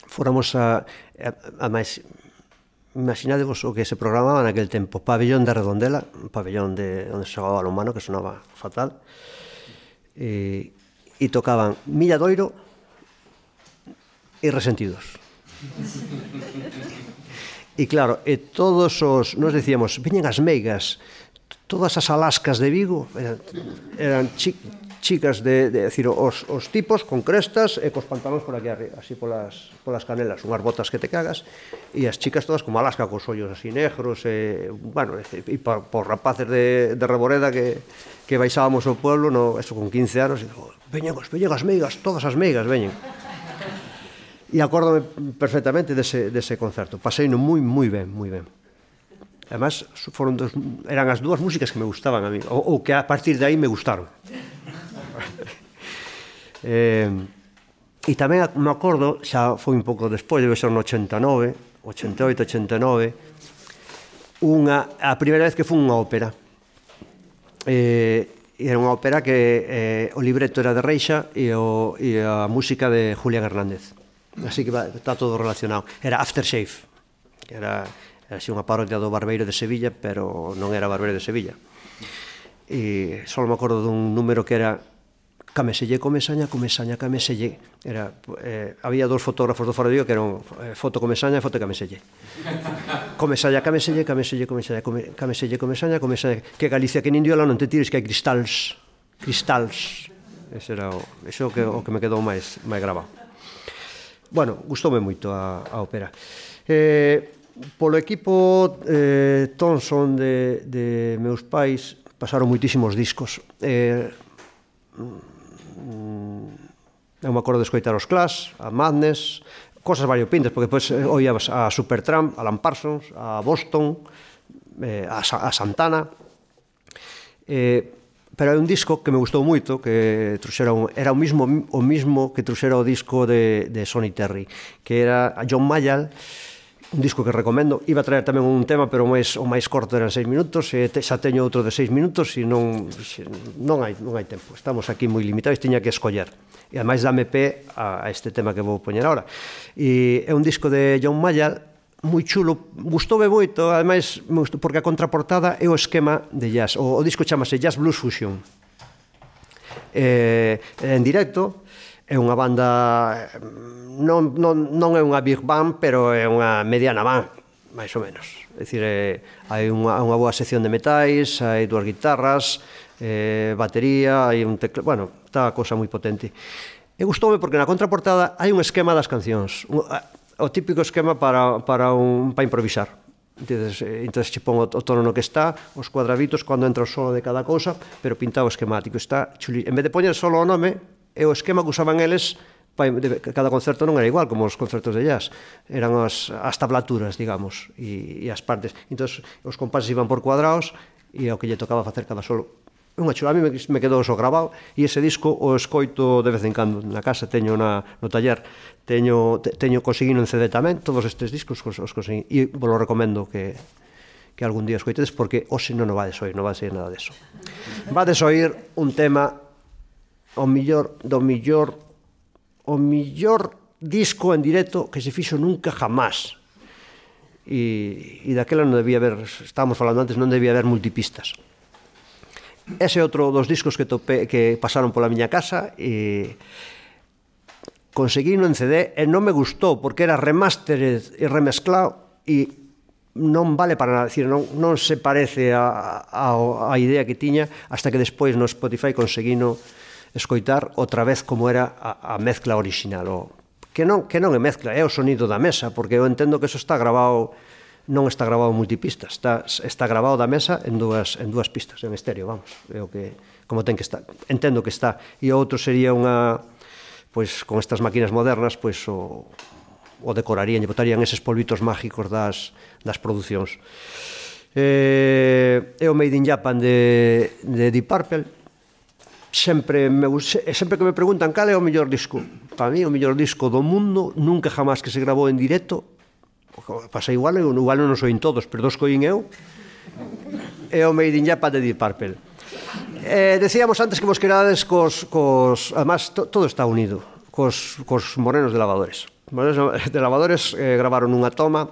Fóramos a, a, a máis imaginadevos o que se programaba naquel tempo, pabellón da Redondela, un pabellón de onde se xogaba o humano que sonaba fatal. E, e tocaban Milla Doiro e Resentidos. e claro, e todos os, nos decíamos, veñen as meigas, todas as alascas de Vigo eran, eran chi, chicas de, de decir, os, os tipos con crestas e cos pantalóns por aquí arriba, así polas, polas canelas, unhas botas que te cagas, e as chicas todas como Alaska, cos ollos así negros, e, bueno, e, e por, por rapaces de, de Reboreda que, que baixábamos ao pueblo, no, eso con 15 anos, e digo, veñen, veñen as meigas, todas as meigas, veñen. E acórdome perfectamente dese, dese concerto, pasei no moi, moi ben, moi ben. Además, foron dos, eran as dúas músicas que me gustaban a mí, ou, ou que a partir de aí me gustaron. eh, e tamén me acordo, xa foi un pouco despois, debe ser no 89, 88, 89, unha, a primeira vez que foi unha ópera. Eh, era unha ópera que eh, o libreto era de Reixa e, o, e a música de Julián Hernández. Así que va, está todo relacionado. Era Aftershave, que era, era así unha parodia do Barbeiro de Sevilla, pero non era Barbeiro de Sevilla. E só me acordo dun número que era cameselle, comesaña, comesaña, cameselle. Era, eh, había dous fotógrafos do Faro de Vigo que eran eh, foto comesaña e foto cameselle. comesaña, cameselle, cameselle, comesaña, come, cameselle, comesaña, comesaña. Que Galicia que nin diola non te tires que hai cristals. Cristals. Ese era o, ese o, que, o que me quedou máis, máis grabado. Bueno, gustoume moito a, a ópera. Eh, polo equipo eh, Thomson de, de meus pais pasaron moitísimos discos. Eh, Eh, eu me acordo de escoitar os Clash, a Madness, cosas variopintas, porque pois eh, oías a Supertramp, a Alan Parsons, a Boston, eh, a, a Santana. Eh, pero hai un disco que me gustou moito, que truxeron, era o mismo o mismo que truxera o disco de, de Sonny Terry, que era a John Mayall, un disco que recomendo. Iba a traer tamén un tema, pero o máis o máis corto eran seis minutos, e te, xa teño outro de seis minutos e non xe, non hai non hai tempo. Estamos aquí moi limitados, tiña que escoller. E ademais dame pé a, a este tema que vou poñer agora. E é un disco de John Mayer moi chulo, gustoume moito, ademais porque a contraportada é o esquema de jazz. O, o disco chamase Jazz Blues Fusion. Eh, en directo, é unha banda mm, non, non, non é unha big band pero é unha mediana band máis ou menos é dicir, é, hai unha, unha boa sección de metais hai dúas guitarras eh, batería hai un teclado bueno, está a cosa moi potente e gustoume porque na contraportada hai un esquema das cancións un, o típico esquema para, para, un, para improvisar entonces, eh, entonces che pon o, o tono no que está, os cuadraditos cando entra o solo de cada cousa, pero pintado esquemático, está chuli. En vez de poñer solo o nome, é o esquema que usaban eles cada concerto non era igual como os concertos de jazz. Eran as, as tablaturas, digamos e, e as partes. Entón os compases iban por cuadrados e ao que lle tocaba facer cada solo. Unha chula, a mí me quedou só grabado e ese disco o escoito de vez en cando. Na casa, teño na, no taller teño, te, teño conseguido en CD tamén todos estes discos os, os conseguí. E vos recomendo que, que algún día escoitedes porque hoxe non o vades oír, non vades oír nada deso. Vades oír un tema o millor do millor o millor disco en directo que se fixo nunca jamás. E, e daquela non debía haber, estábamos falando antes, non debía haber multipistas. Ese é outro dos discos que tope, que pasaron pola miña casa e conseguí no en CD e non me gustou porque era remastered e remezclado e non vale para nada, decir, non, non se parece a, a, a idea que tiña hasta que despois no Spotify conseguino escoitar outra vez como era a, a mezcla orixinal, o, que non, que non é mezcla, é o sonido da mesa, porque eu entendo que eso está grabado non está grabado multipista, está, está grabado da mesa en dúas, en dúas pistas, en estéreo, vamos, é o que, como ten que estar, entendo que está, e o outro sería unha, pois, con estas máquinas modernas, pois, o, o decorarían, e botarían eses polvitos mágicos das, das producións. Eh, é o Made in Japan de, de Deep Purple, sempre me, sempre que me preguntan cal é o mellor disco, para mí o mellor disco do mundo, nunca jamás que se grabou en directo, pasa igual, eu igual non soin todos, pero dos coín eu, é o Made in Japan de Deep Purple. Eh, decíamos antes que vos quedades cos, cos además, to, todo está unido, cos, cos morenos de lavadores. Morenos de lavadores eh, gravaron unha toma,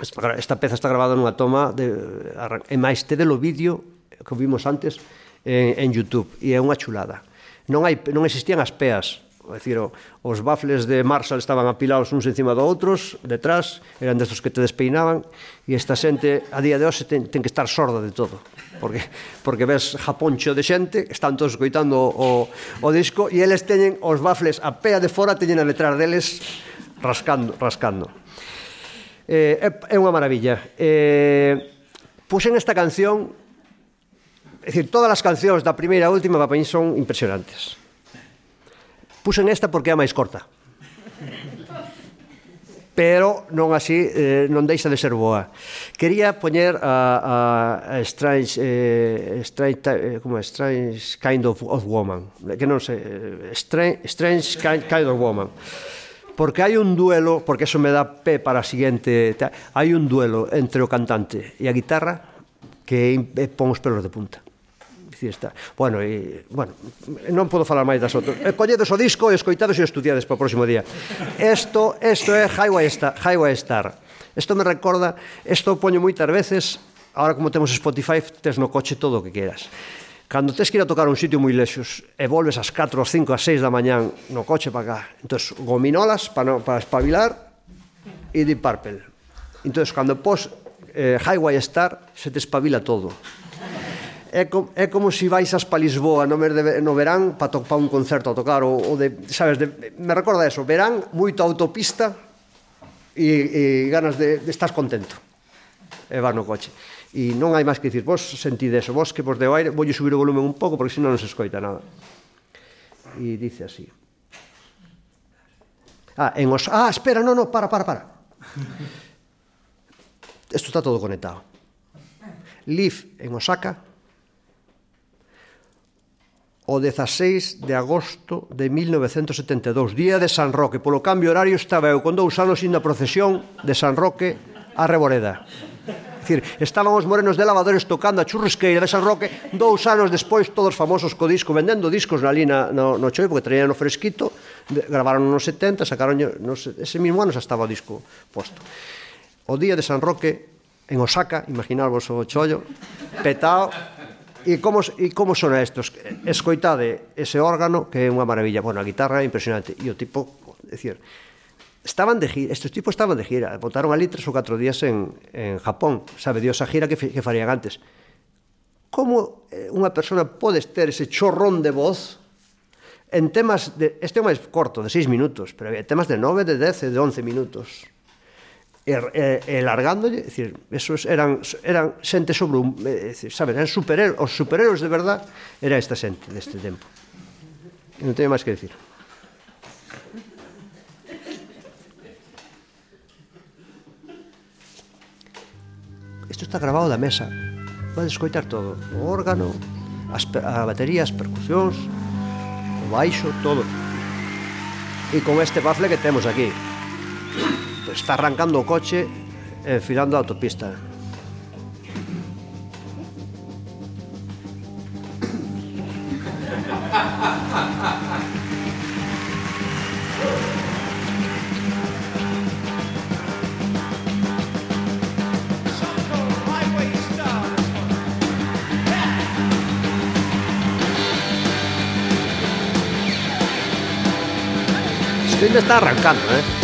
esta, esta peza está grabada nunha toma, de, e máis te de vídeo que vimos antes, en, en YouTube e é unha chulada. Non hai non existían as peas, é dicir, os bafles de Marshall estaban apilados uns encima de outros, detrás, eran destos que te despeinaban e esta xente a día de hoxe ten, ten que estar sorda de todo, porque porque ves Japón cheo de xente, están todos coitando o, o disco e eles teñen os bafles a pea de fora, teñen a letra deles rascando, rascando. Eh, é, é unha maravilla. Eh, puxen esta canción É dicir, todas as cancións da primeira e última para mí son impresionantes. Puxen esta porque é a máis corta. Pero non así, eh, non deixa de ser boa. Quería poñer a, a Strange, eh, strange eh, como é? Strange Kind of, of Woman, que non sei, eh, strange, strange kind, kind of Woman porque hai un duelo, porque eso me dá pé para a seguinte, hai un duelo entre o cantante e a guitarra que eh, pon os pelos de punta electricista. Bueno, e, bueno, non podo falar máis das outras. Eh, e colledes o disco e escoitados e estudiades para o próximo día. Isto, isto é Highway Star. Highway Star. Isto me recorda, isto poño moitas veces, ahora como temos Spotify, tes no coche todo o que queras. Cando tes que ir a tocar un sitio moi lexos e volves ás 4, ás 5, ás 6 da mañán no coche para cá, entón gominolas para, no, para espabilar e Deep Purple. Entón, cando pos eh, Highway Star, se te espabila todo é, com, é como se si vais hasta Lisboa no, mes de, no verán para topar un concerto a tocar o, o de, sabes, de, me recorda eso, verán, moito autopista e, e ganas de, de estás contento e vas no coche. E non hai máis que dicir, vos sentide eso vos que vos deu aire, voulle subir o volumen un pouco porque senón non se escoita nada. E dice así. Ah, en os... ah, espera, non, non, para, para, para. Isto está todo conectado. Live en Osaka o 16 de agosto de 1972, día de San Roque. Polo cambio horario estaba eu con dous anos indo a procesión de San Roque a Reboreda. Es decir, estaban os morenos de lavadores tocando a churrasqueira de San Roque dous anos despois todos famosos co disco vendendo discos na lina no, no choi porque traían o fresquito de, gravaron nos 70 sacaron no, ese mismo ano xa estaba o disco posto o día de San Roque en Osaka imaginarvos o chollo petao E como, e como sona estos? Escoitade ese órgano que é unha maravilla. Bueno, a guitarra é impresionante. E o tipo, é estaban de gira, estes tipos estaban de gira, botaron ali tres ou catro días en, en Japón, sabe Dios a gira que, que farían antes. Como eh, unha persona pode ter ese chorrón de voz en temas de... Este é máis corto, de seis minutos, pero había temas de nove, de dez de once minutos e, e, e largándolle, decir, esos eran eran xente sobre un, é, decir, sabes, eran superhéroes, os superhéroes de verdad era esta xente deste tempo. Non teño máis que decir. Isto está grabado da mesa. Vai escoitar todo, o órgano, as, a batería, as percusións, o baixo, todo. E con este bafle que temos aquí está arrancando o coche e filando a autopista. Este está arrancando, ¿eh?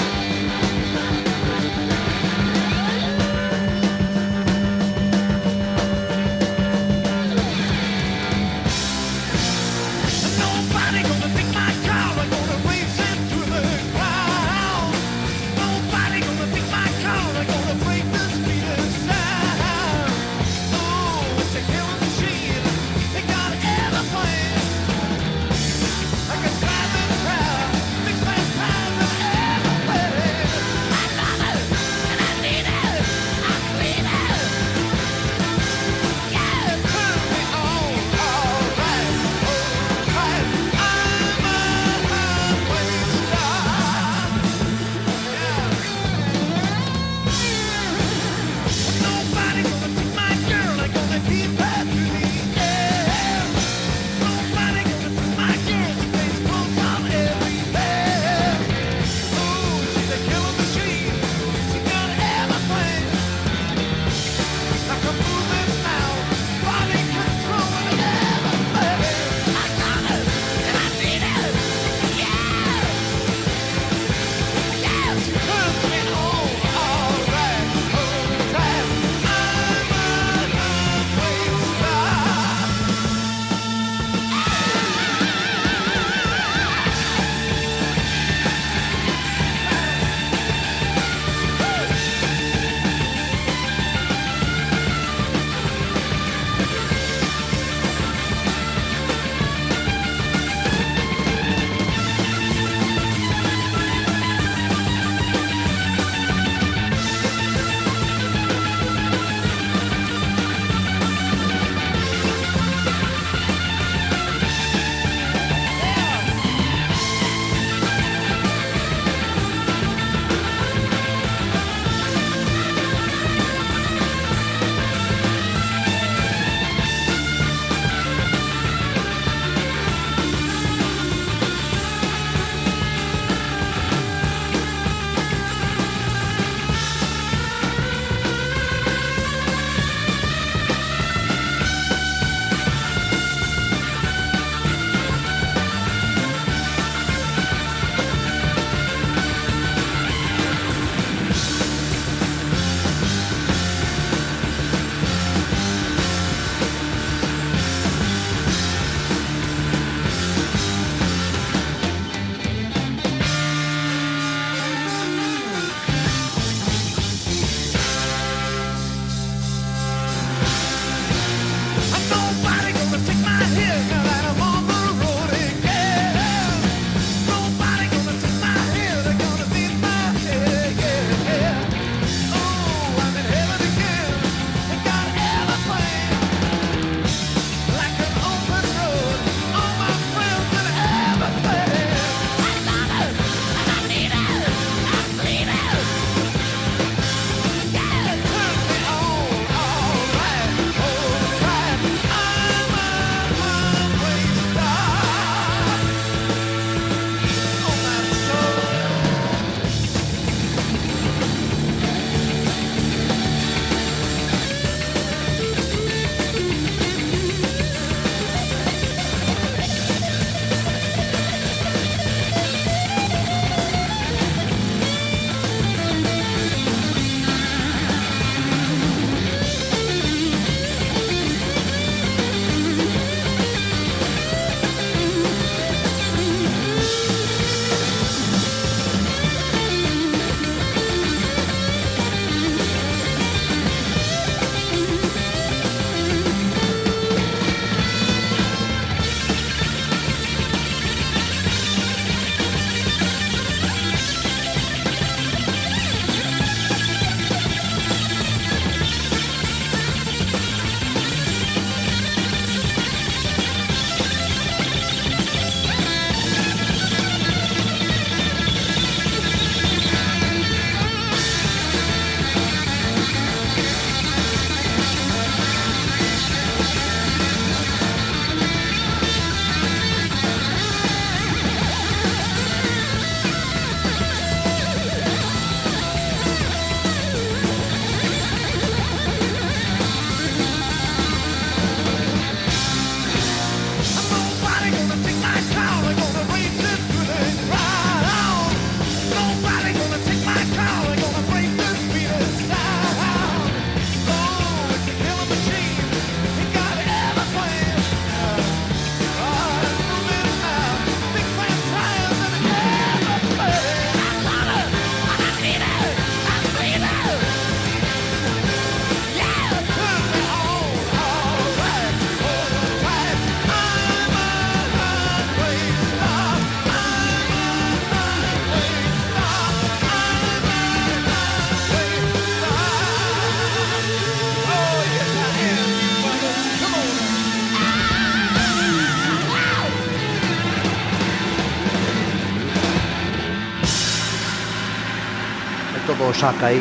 saca aí.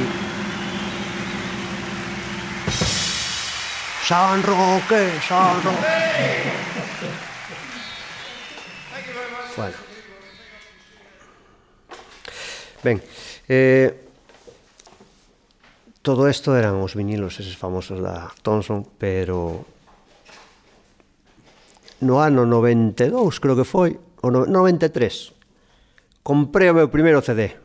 San Roque, San Roque. Bueno. Ben, eh, todo isto eran os vinilos eses famosos da Thomson, pero no ano 92, creo que foi, o no, 93, comprei o meu primeiro CD.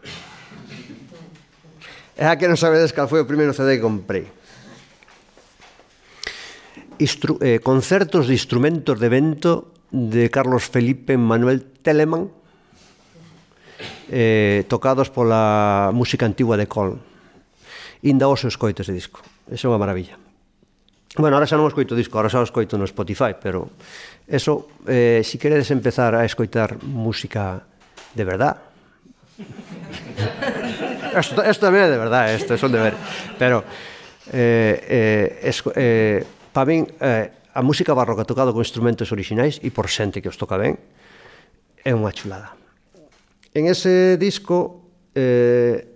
É que non sabedes cal foi o primeiro CD que comprei. Instru eh, concertos de instrumentos de vento de Carlos Felipe Manuel Telemann eh, tocados pola música antigua de Col. Inda os escoito ese disco. Esa é unha maravilla. Bueno, ahora xa non escoito disco, ahora xa o escoito no Spotify, pero eso, eh, si queredes empezar a escoitar música de verdad, Esto, esto tamén é de verdade, isto é un deber. Pero, eh, eh, es, eh, para min, eh, a música barroca tocada con instrumentos orixinais e por xente que os toca ben, é unha chulada. En ese disco, eh,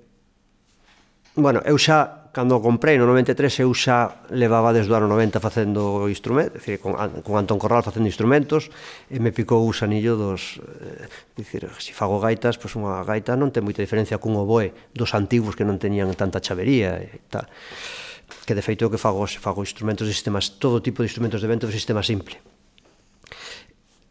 bueno, eu xa cando o comprei no 93 eu xa levaba desde o ano 90 facendo instrumentos, dicir, con, con Antón Corral facendo instrumentos e me picou o sanillo dos eh, dicir, se si fago gaitas, pois unha gaita non ten moita diferencia cun oboe dos antigos que non tenían tanta chavería e tal. Que de feito o que fago, se fago instrumentos de sistemas, todo tipo de instrumentos de vento de sistema simple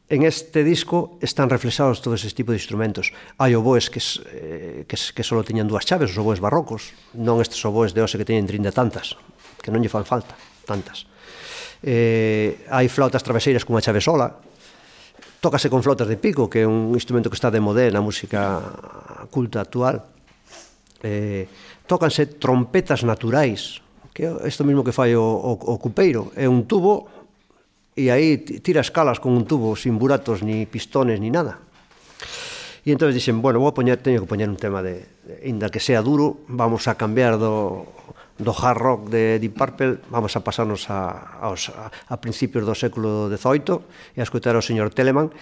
en este disco están reflexados todos ese tipo de instrumentos. Hai oboes que, eh, que, que só tiñan dúas chaves, os oboes barrocos, non estes oboes de hoxe que teñen trinta tantas, que non lle fan falta tantas. Eh, hai flautas traveseiras cunha chave sola, tócase con flautas de pico, que é un instrumento que está de modé na música culta actual. Eh, tócanse trompetas naturais, que é isto mesmo que fai o, o, o cupeiro, é un tubo e aí tiras calas con un tubo sin buratos, ni pistones, ni nada. E entón dixen, bueno, vou a poñer, teño que poñer un tema de, inda que sea duro, vamos a cambiar do, do hard rock de Deep Purple, vamos a pasarnos a, aos, a, a principios do século XVIII e a escutar ao señor Telemann,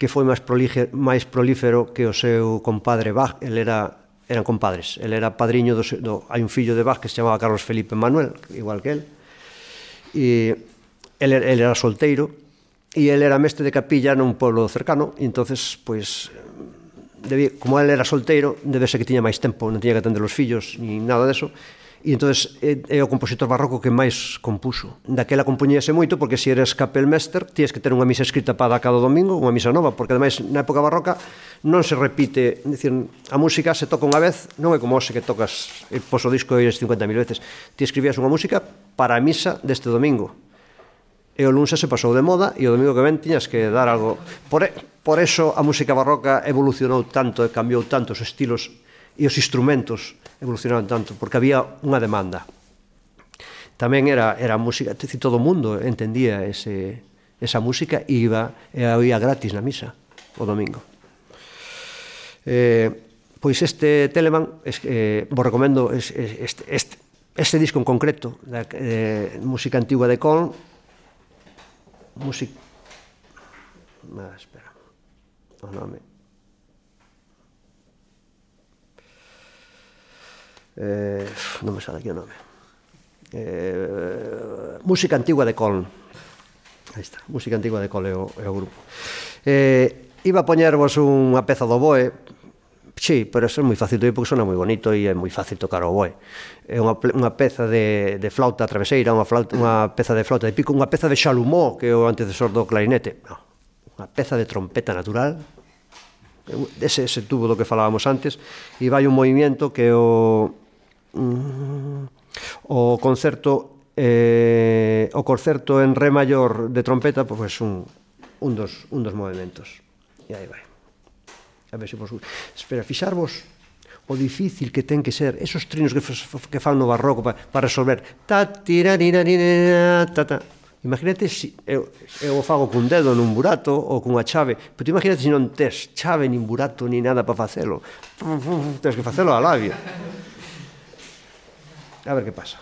que foi máis, prolíger, máis prolífero que o seu compadre Bach, el era eran compadres, el era padriño do, do hai un fillo de Bach que se chamaba Carlos Felipe Manuel, igual que el. E ele, ele era solteiro e ele era mestre de capilla nun pueblo cercano, e entonces pois debía, como ele era solteiro, debe ser que tiña máis tempo, non tiña que atender os fillos ni nada deso. E entonces é, é o compositor barroco que máis compuso Daquela compuñese moito porque se eres capelmester tienes que ter unha misa escrita para cada domingo, unha misa nova, porque ademais na época barroca non se repite, dicir, a música se toca unha vez, non é como hoxe que tocas eh, e poso disco e 50.000 veces. Ti escribías unha música para a misa deste domingo, e o lunes se pasou de moda e o domingo que ven tiñas que dar algo. Por, e, por eso a música barroca evolucionou tanto e cambiou tanto os estilos e os instrumentos evolucionaron tanto, porque había unha demanda. Tamén era, era música, decir, todo o mundo entendía ese, esa música e iba e a oía gratis na misa o domingo. Eh, pois este Telemann es, eh, vos recomendo es, es, este, este, este disco en concreto da eh, música antigua de Colm music... Ah, espera, o nome. Eh, non me sale aquí o nome. Eh, música antigua de Colm. Aí está, música antigua de Colm é o, é o grupo. Eh, iba a poñervos unha peza do Boe, Sí, pero eso é moi fácil de oír porque sona moi bonito e é moi fácil tocar o boe. É unha, unha peza de, de flauta traveseira, unha, flauta, unha peza de flauta de pico, unha peza de xalumó, que é o antecesor do clarinete. No, unha peza de trompeta natural, ese, ese tubo do que falábamos antes, e vai un movimento que o... Mm, o concerto eh, o concerto en re maior de trompeta, pois pues, un, un dos, un dos movimentos. E aí vai a ver se vos espera, fixarvos o difícil que ten que ser esos trinos que, que fan no barroco para, para resolver ta tira nina nina ta ta Imagínate se si eu, eu fago cun dedo nun burato ou cunha chave, pero imagínate se non tes chave nin burato ni nada para facelo. Tens que facelo a labio. A ver que pasa.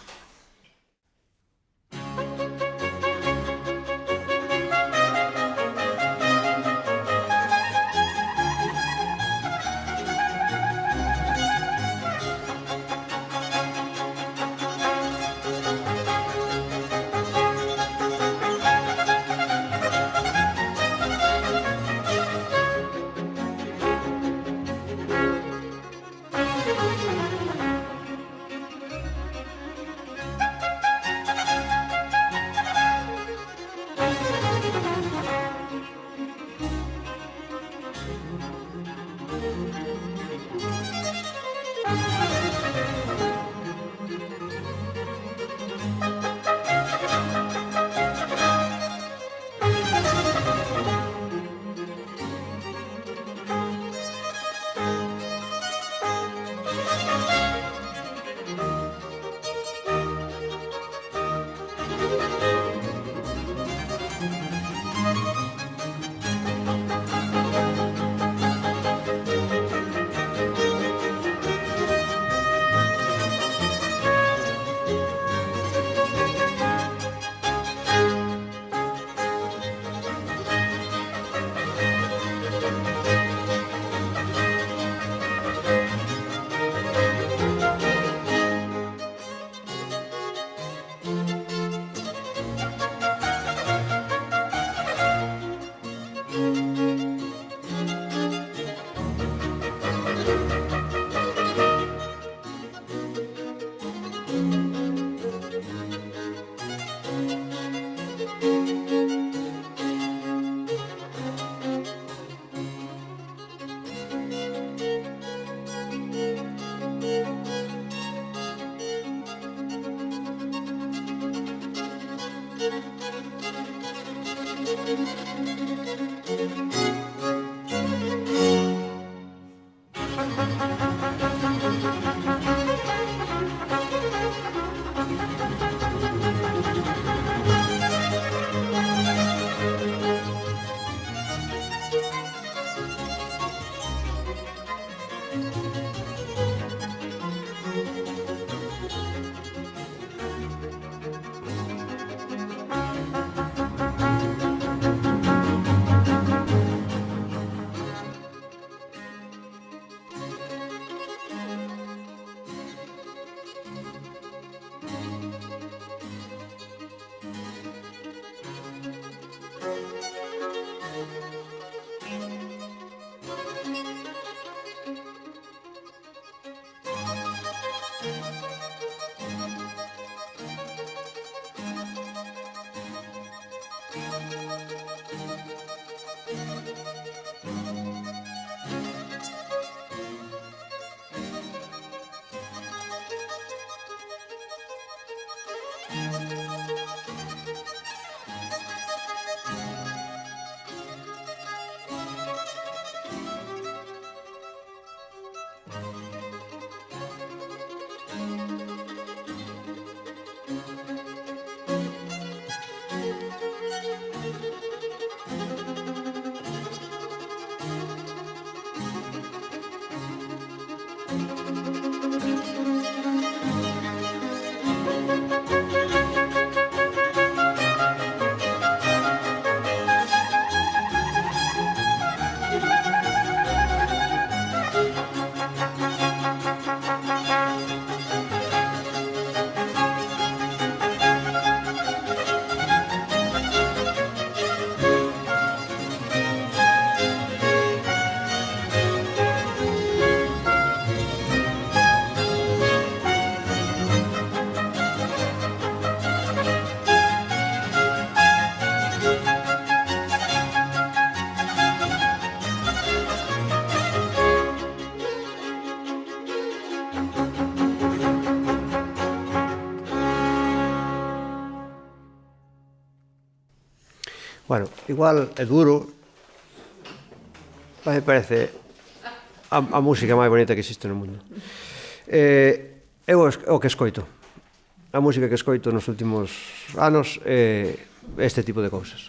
igual é duro, me parece a, a música máis bonita que existe no mundo. Eh, eu o que escoito. A música que escoito nos últimos anos é eh, este tipo de cousas.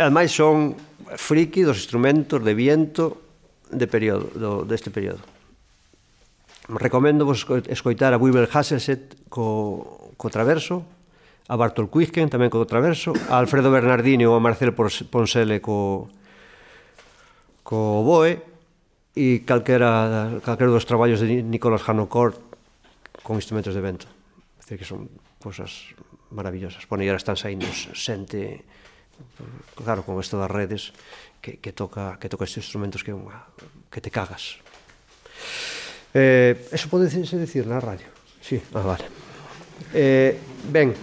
Ademais son friki dos instrumentos de viento de período, do, deste período. Recomendo vos escoitar a Weibel Hasselset co, co Traverso, a Bartol Quisken, tamén co traverso, a Alfredo Bernardini ou a Marcel Ponsele co, co Boe, e calquera, calquera dos traballos de Nicolás Janocort con instrumentos de vento. É dicir, que son cosas maravillosas. Bueno, e ahora están saindo xente, claro, con isto das redes, que, que toca que toca estes instrumentos que unha, que te cagas. Eh, eso pode dicirse decir na radio. Sí, ah, vale. Eh, ben,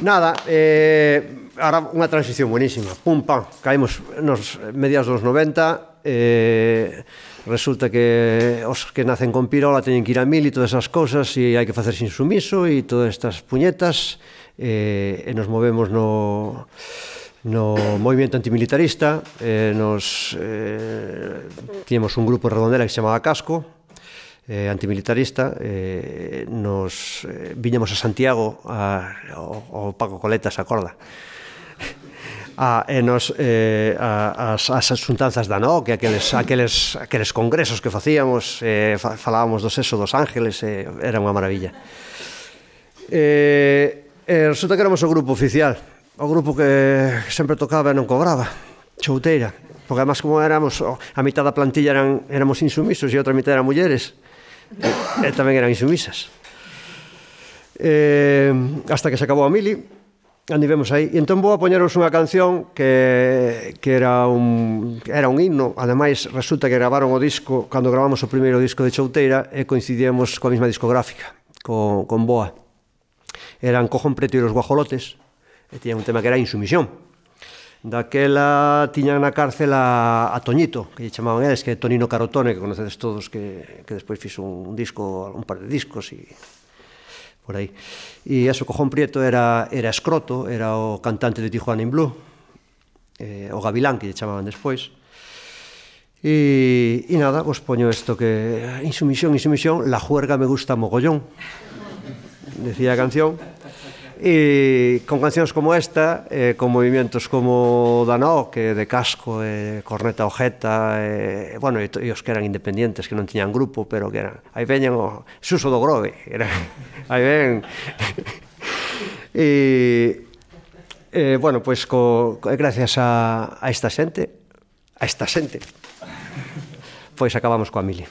Nada, eh, ahora unha transición buenísima. Pum, pam, caímos nos medias dos 90, eh, resulta que os que nacen con pirola teñen que ir a mil e todas esas cousas e hai que facer sin sumiso e todas estas puñetas eh, e nos movemos no no movimento antimilitarista eh, nos eh, tiñemos un grupo redondela que se chamaba Casco eh, antimilitarista eh, nos eh, viñamos a Santiago a, o, o Paco Coletas acorda a, e nos eh, a, as, as xuntanzas da NOC, aqueles, aqueles, aqueles congresos que facíamos, eh, falábamos do sexo dos ángeles, eh, era unha maravilla. Eh, eh, resulta que éramos o grupo oficial, o grupo que sempre tocaba e non cobraba, Chouteira, porque además como éramos, a mitad da plantilla eran, éramos insumisos e a outra mitad eran mulleres, e, e tamén eran insumisas. Eh, hasta que se acabou a mili, andivemos aí. E entón vou a poñeros unha canción que, que era un, era un himno. Ademais, resulta que gravaron o disco, cando gravamos o primeiro disco de Chouteira, e coincidíamos coa mesma discográfica, con, con Boa. Eran Cojón Preto e os Guajolotes, e tiñan un tema que era Insumisión. Daquela tiñan na cárcel a, a Toñito, que lle chamaban eles, que é Tonino Carotone, que conocedes todos, que, que despois fixo un, disco, un par de discos e por aí. E eso, Cojón Prieto era, era escroto, era o cantante de Tijuana in Blue, eh, o Gavilán, que lle chamaban despois. E, e nada, vos poño isto que insumisión, insumisión, la juerga me gusta mogollón, decía a canción e con cancións como esta eh, con movimentos como Danao que de casco, eh, corneta ojeta eh, bueno, e, e os que eran independientes que non tiñan grupo, pero que eran aí veñen o Suso do Grove era, aí ven e eh, bueno, pois co, gracias a, a esta xente a esta xente pois acabamos coa mili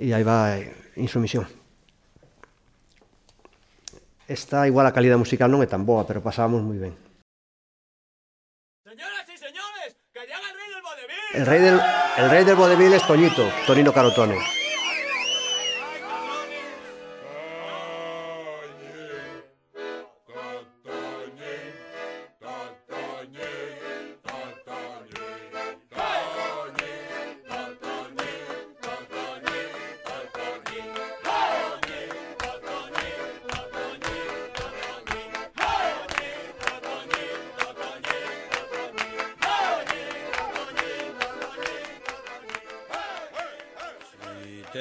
e aí va insumisión. Esta igual a calidad musical non é tan boa, pero pasábamos moi ben. Señoras e señores, que llega el rei del vodevil. El rei del, el rei del vodevil es Toñito, Tonino Carotone.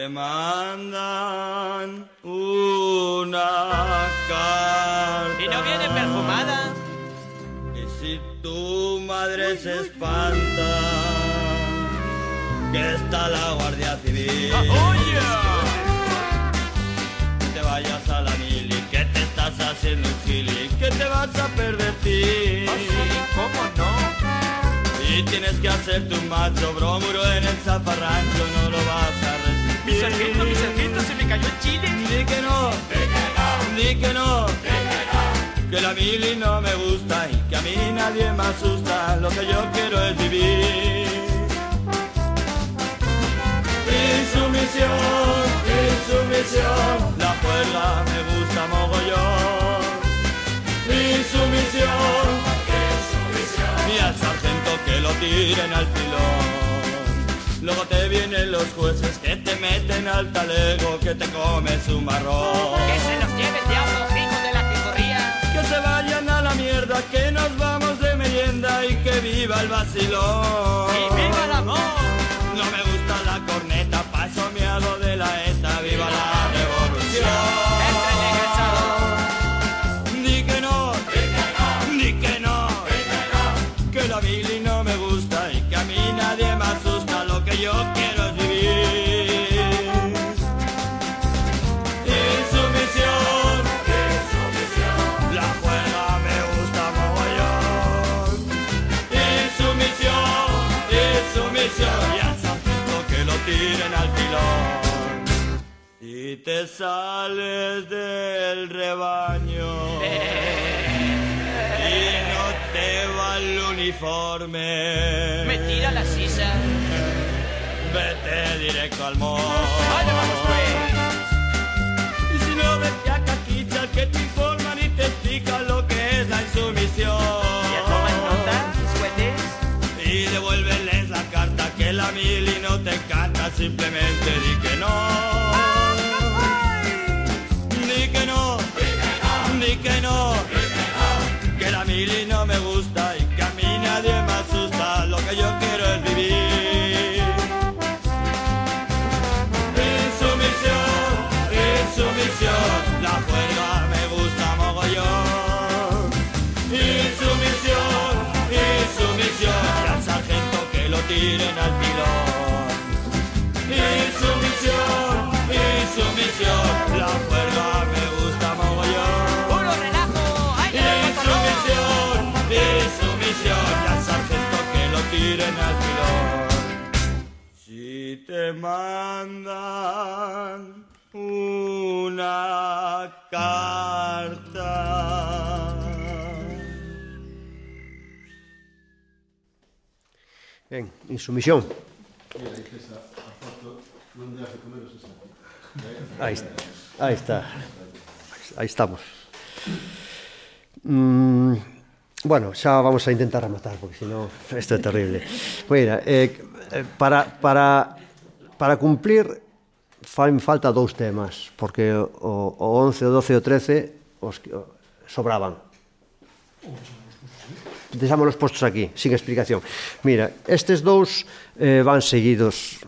Te mandan una carta. ¿Y no viene perfumada? Y si tu madre se espanta, que está la Guardia Civil. ¡Oye! Que te vayas a la mili, que te estás haciendo un gili, que te vas a perder ti. ¿Ah, sí? ¿Cómo no? Y tienes que hacerte un macho bromuro en el zafarrancho, no lo vas a. Mi sargento, mi sargento, se me cayó el chile. Di que no, di que no, que la mili no me gusta y que a mí nadie me asusta. Lo que yo quiero es vivir. Insumisión, insumisión, la juerga me gusta mogollón. Insumisión, y al sargento que lo tiren al pilón. Luego te vienen los jueces que te meten al talego, que te comes un marrón. Que se los lleve el diablo, hijos de la picorría. Que se vayan a la mierda, que nos vamos de merienda y que viva el vacilón. ¡Y viva el amor! No me gusta la corneta, paso me hago de la ETA, viva la Y te sales del rebaño y no te va el uniforme. Me tira la sisa. Vete directo al mall. ¡Vaya, vamos pues! Y si no vete a Caquicha que te informan y te explican lo que es la insumisión. Que la mili no te encanta, simplemente di que no. Di que no, di que no, que la mili no me gusta y que a mí nadie me asusta, lo que yo quiero es vivir. Tiren al pilón. Insumisión, insumisión, la juerga me gusta mogollón. ¡Puro relajo! ¡Ay, que el pantalón! Insumisión, insumisión, y al sargento que lo tiren al pilón. Si te mandan una carta Ben, insumisión. Mira, esa foto comer os Aí, aí está. Aí estamos. Mm, bueno, xa vamos a intentar rematar, porque senón isto é terrible. Mira, eh, eh, para, para, para cumplir fan falta dous temas, porque o, o 11, o 12 e o 13 os, sobraban. Ocho deixámolos postos aquí, sin explicación. Mira, estes dous eh, van seguidos.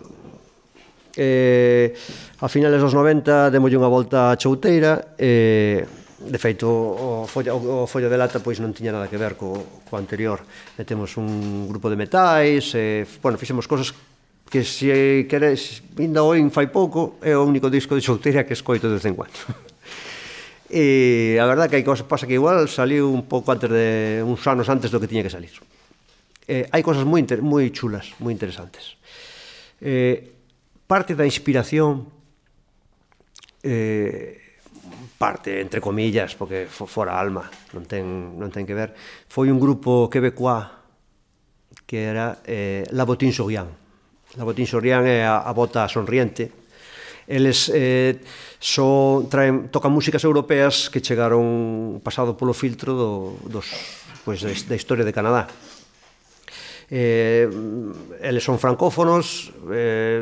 Eh, a finales dos 90 demolle unha volta a Chouteira e eh, De feito, o follo, o follo de lata pois non tiña nada que ver co, co anterior. metemos temos un grupo de metais, e, bueno, fixemos cosas que se queres, ainda hoy fai pouco, é o único disco de solteira que escoito de vez en cuando. E a verdade que hai cousas pasa que igual saliu un pouco antes de uns anos antes do que tiña que salir. Eh, hai cousas moi inter, moi chulas, moi interesantes. Eh, parte da inspiración eh, parte entre comillas porque fo, fora alma, non ten non ten que ver. Foi un grupo quebecoa que era eh, La Botín Sorian. La Botín Sorian é a, a bota sonriente, Eles eh, só traen, tocan músicas europeas que chegaron pasado polo filtro do, dos, pois, da historia de Canadá. Eh, eles son francófonos eh,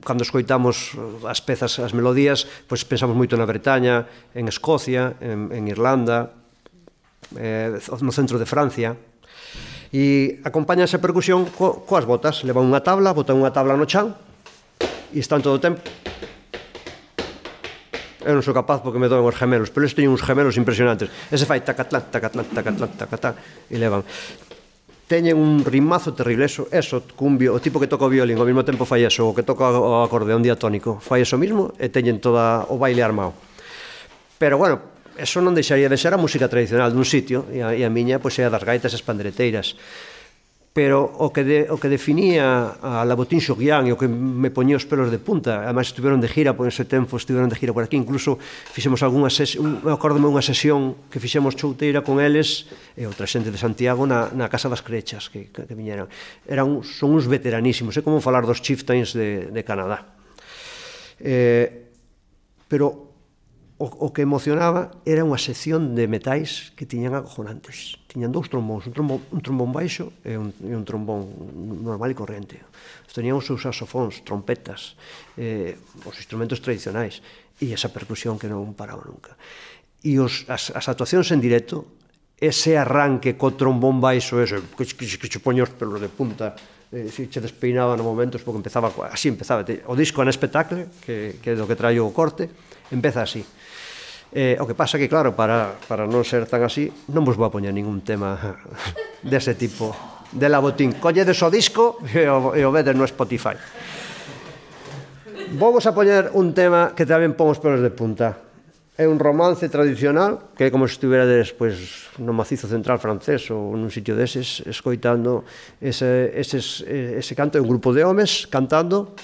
cando escoitamos as pezas, as melodías pois pensamos moito na Bretaña en Escocia, en, en Irlanda eh, no centro de Francia e acompaña esa percusión co, coas botas. Leva unha tabla, bota unha tabla no chan e están todo o tempo eu non sou capaz porque me doen os gemelos, pero eles teñen uns gemelos impresionantes. Ese fai tacatlán, tacatlán, tacatlán, tacatlán, e levan teñen un rimazo terrible eso, eso, cumbio, o tipo que toca o violín, ao mesmo tempo fai eso, o que toca o acordeón diatónico, fai eso mismo e teñen toda o baile armado. Pero bueno, eso non deixaría de ser a música tradicional dun sitio e a, e a miña pois é a das gaitas e as pandereteiras pero o que, de, o que definía a Labotín Xoguián e o que me poñía os pelos de punta, además estiveron de gira por ese tempo, estiveron de gira por aquí, incluso fixemos algunha sesión, un, acordome unha sesión que fixemos Chouteira con eles e outra xente de Santiago na, na Casa das Crechas que, que, que viñeran. Eran, son uns veteranísimos, é como falar dos chieftains de, de Canadá. Eh, pero o, o que emocionaba era unha sección de metais que tiñan acojonantes. Tiñan dous trombóns, un trombón, un trombón baixo e un, e un trombón normal e corrente. Tenían os seus saxofóns, trompetas, eh, os instrumentos tradicionais e esa percusión que non paraba nunca. E os, as, as actuacións en directo, ese arranque co trombón baixo, ese, que, que, que, que poño os pelos de punta, eh, si che despeinaba no momentos porque empezaba así empezaba o disco en espectacle que, que é do que traio o corte empeza así Eh, o que pasa que, claro, para, para non ser tan así, non vos vou a poñer ningún tema dese tipo de la botín. Colledes o disco e o, e o vedes no Spotify. Vou vos a poñer un tema que tamén pon os pelos de punta. É un romance tradicional que é como se estuviera despois no macizo central francés ou nun sitio deses escoitando ese, ese, ese canto. É un grupo de homes cantando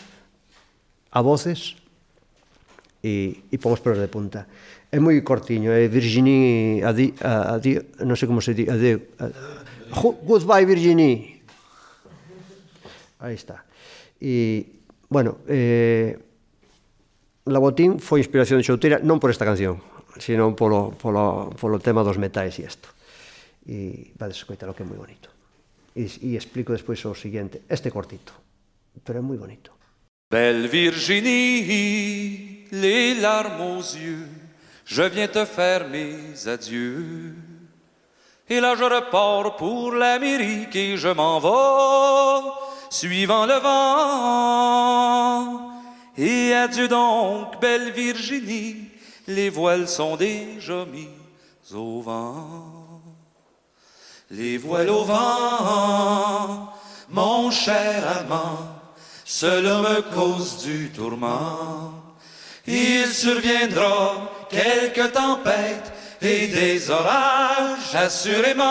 a voces e, e pon os pelos de punta é moi cortiño, é Virginie, adi, adi, non sei como se di, adi, adi, goodbye Virginie. Aí está. E, bueno, eh, Lagotín foi inspiración de Xouteira non por esta canción, sino polo, polo, polo tema dos metais e isto. E vades escoitar o que é moi bonito. E, e explico despois o seguinte, este cortito, pero é moi bonito. Belle Virginie, les larmes aux yeux je viens te faire mes adieux. Et là je repars pour l'Amérique et je m'en vais, suivant le vent. Et adieu donc, belle Virginie, les voiles sont déjà mises au vent. Les voiles au vent, mon cher amant, cela me cause du tourment. Il surviendra quelques tempêtes et des orages, assurément,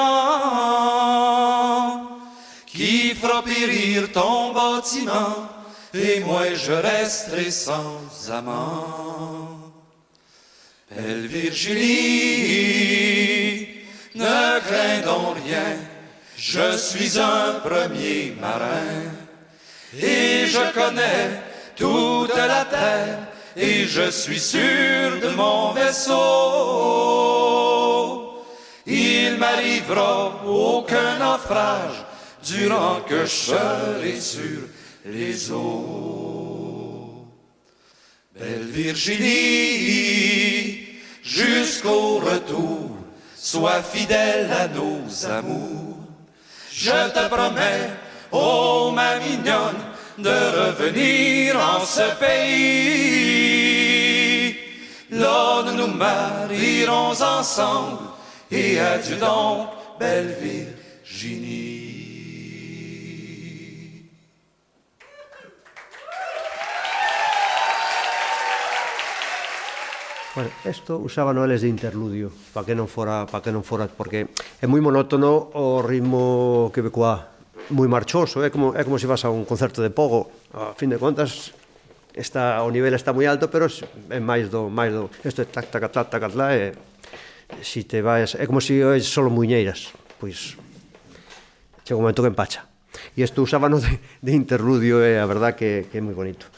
qui fera périr ton bâtiment, et moi je resterai sans amant. Belle Virginie, ne crains donc rien, Je suis un premier marin et je connais toute la terre et je suis sûr de mon vaisseau. Il m'arrivera aucun naufrage durant que je serai sur les eaux. Belle Virginie, jusqu'au retour, sois fidèle à nos amours. Je te promets, oh ma mignonne, de revenir en ce pays. Là, nous nous marierons ensemble et adieu donc, belle Virginie. Bueno, isto usaba eles de interludio para que non fora, para que non fora porque é moi monótono o ritmo quebecois, moi marchoso, é como, é como se vas a un concerto de pogo, a fin de contas, está, o nivel está moi alto, pero é máis do, máis do, isto é tac, tac, tac, tac, tac, é si te vas, é como se si oes solo muñeiras, pois chega un momento que empacha. E isto usábano de, de interludio, é a verdad que, que é moi bonito.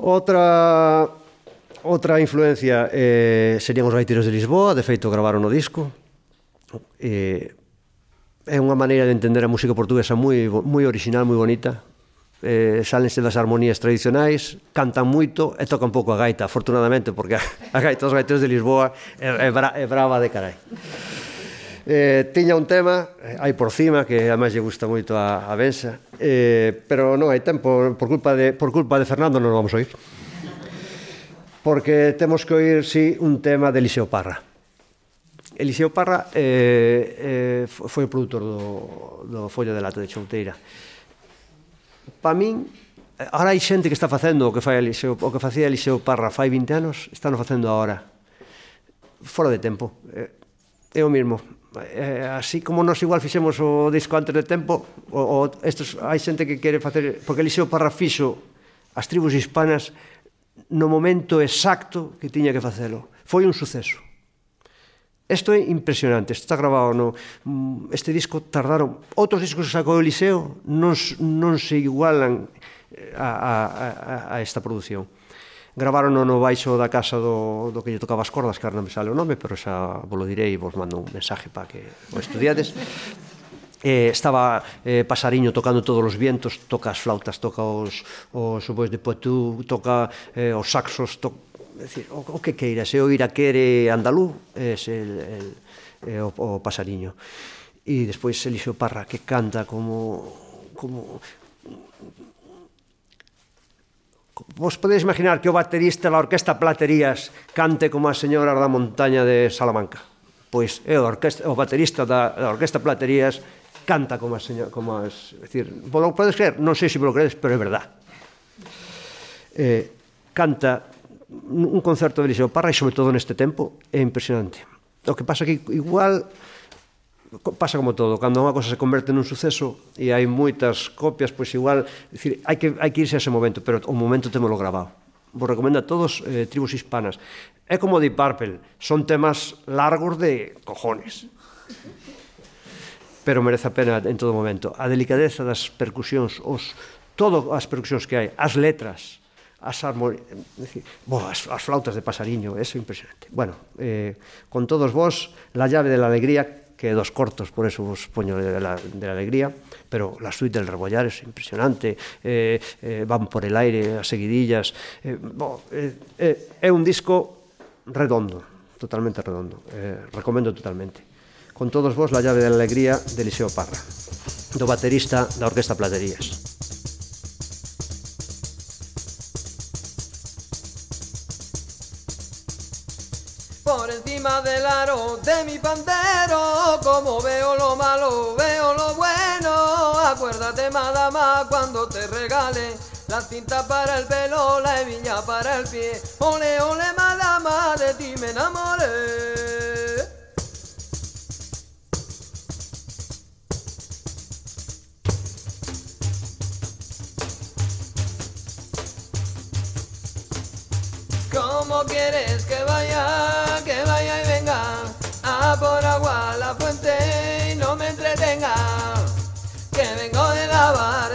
Outra outra influencia eh, serían os gaiteiros de Lisboa, de feito gravaron o disco. Eh, é unha maneira de entender a música portuguesa moi, moi original, moi bonita, eh, salense das armonías tradicionais, cantan moito e tocan pouco a gaita, afortunadamente, porque a, a gaita dos gaiteiros de Lisboa é, é, bra, é brava de carai. Eh, tiña un tema, eh, hai por cima, que ademais lle gusta moito a, a Bensa, eh, pero non hai tempo, por culpa de, por culpa de Fernando non vamos a oír. Porque temos que oír, si, sí, un tema de Eliseo Parra. Eliseo Parra eh, eh, foi o produtor do, do Follo de Lata de Chouteira. Pa min, ahora hai xente que está facendo o que, fai Eliseo, o que facía Eliseo Parra fai 20 anos, están facendo ahora. Fora de tempo. Eh, é o mismo. Eh, así como nos igual fixemos o disco antes de tempo, o, o, estos, hai xente que quere facer... Porque Eliseo Parra fixo as tribus hispanas no momento exacto que tiña que facelo. Foi un suceso. Isto é impresionante, isto está grabado no mm, este disco tardaron outros discos que sacou o Eliseo non non se igualan eh, a, a, a, a esta produción. Gravaron no baixo da casa do, do que lle tocaba as cordas, que non me sale o nome, pero xa vos lo direi e vos mando un mensaje para que o estudiades. Eh, estaba eh, Pasariño tocando todos os vientos, toca as flautas, toca os, os oboes de Poitou, toca eh, os saxos, toca decir, o, o que queira, se o iraquere andaluz, é el, el, el, o, o pasariño. E despois Elixo Parra, que canta como... como Vos podedes imaginar que o baterista da Orquesta Platerías cante como a señora da montaña de Salamanca. Pois é o, orquesta, o baterista da, da Orquesta Platerías canta como as, como as, decir, vos lo podes creer, non sei se vos lo credes, pero é verdad. Eh, canta un concerto de Eliseo Parra e sobre todo neste tempo é impresionante. O que pasa que igual pasa como todo, cando unha cosa se converte nun suceso e hai moitas copias, pois igual, decir, hai que hai que irse a ese momento, pero o momento temolo grabado. Vos recomendo a todos eh, tribos hispanas. É como de Purple, son temas largos de cojones. Pero merece a pena en todo momento. A delicadeza das percusións, os todo as percusións que hai, as letras, as armonías, decir, bo, as, as flautas de pasariño, eso impresionante. Bueno, eh, con todos vos, la llave de la alegría, que dos cortos, por eso vos poño de la, de la alegría, pero la suite del rebollar es impresionante, eh, eh, van por el aire, as seguidillas, eh, bo, eh, eh, é un disco redondo, totalmente redondo, eh, recomendo totalmente. Con todos vos, la llave de la alegría de Eliseo Parra, do baterista da Orquesta Platerías. Del aro de mi pandero, como veo lo malo, veo lo bueno. Acuérdate, madama, cuando te regale la cinta para el pelo, la hebilla para el pie. Ole, ole, madama, de ti me enamoré. ¿Cómo quieres que vaya, que vaya y venga? A por agua la fuente y no me entretenga, que vengo de lavar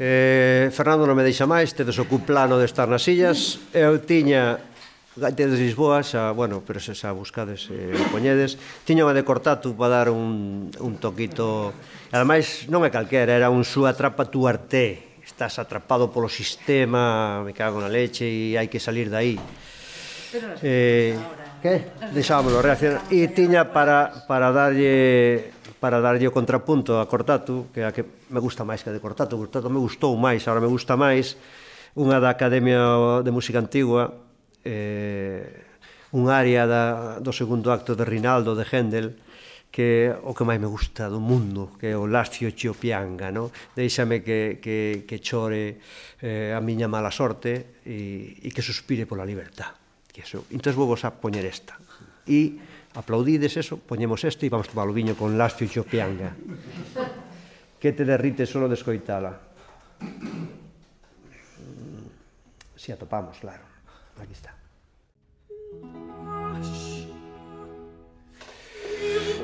Eh, Fernando non me deixa máis, tedes o cuplano de estar nas sillas. Eu tiña tedes Lisboa, xa, bueno, pero se xa buscades e eh, poñedes. Tiña unha de Cortatu para dar un, un toquito... Ademais, non é calquera, era un su atrapa tu arte. Estás atrapado polo sistema, me cago na leche e hai que salir dai. Pero eh, que? Deixámoslo, reaccionar. E tiña para, para darlle para darlle o contrapunto a Cortato, que é a que me gusta máis que a de Cortato. Cortato me gustou máis, agora me gusta máis. Unha da Academia de Música Antigua, eh, un área da, do segundo acto de Rinaldo de Händel, que o que máis me gusta do mundo, que é o Lacio Chiopianga, no? Deixame que, que, que chore eh, a miña mala sorte e, e que suspire pola libertad. Que eso. Entón vou vos a poñer esta. E aplaudides eso, poñemos este e vamos tomar o viño con Lastio e Chopianga. Que te derrite solo de escoitala. Si atopamos, claro. Aquí está.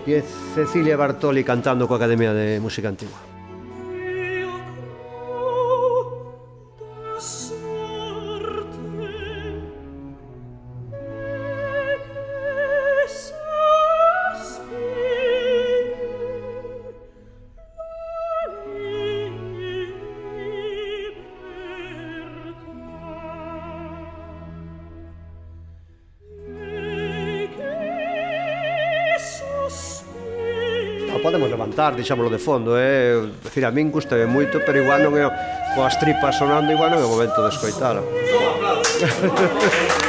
E é Cecilia Bartoli cantando coa Academia de Música Antigua. cantar, deixámoslo de fondo, é, eh? decir, a min gusta moito, pero igual non é coas tripas sonando, igual non é o momento de escoitala.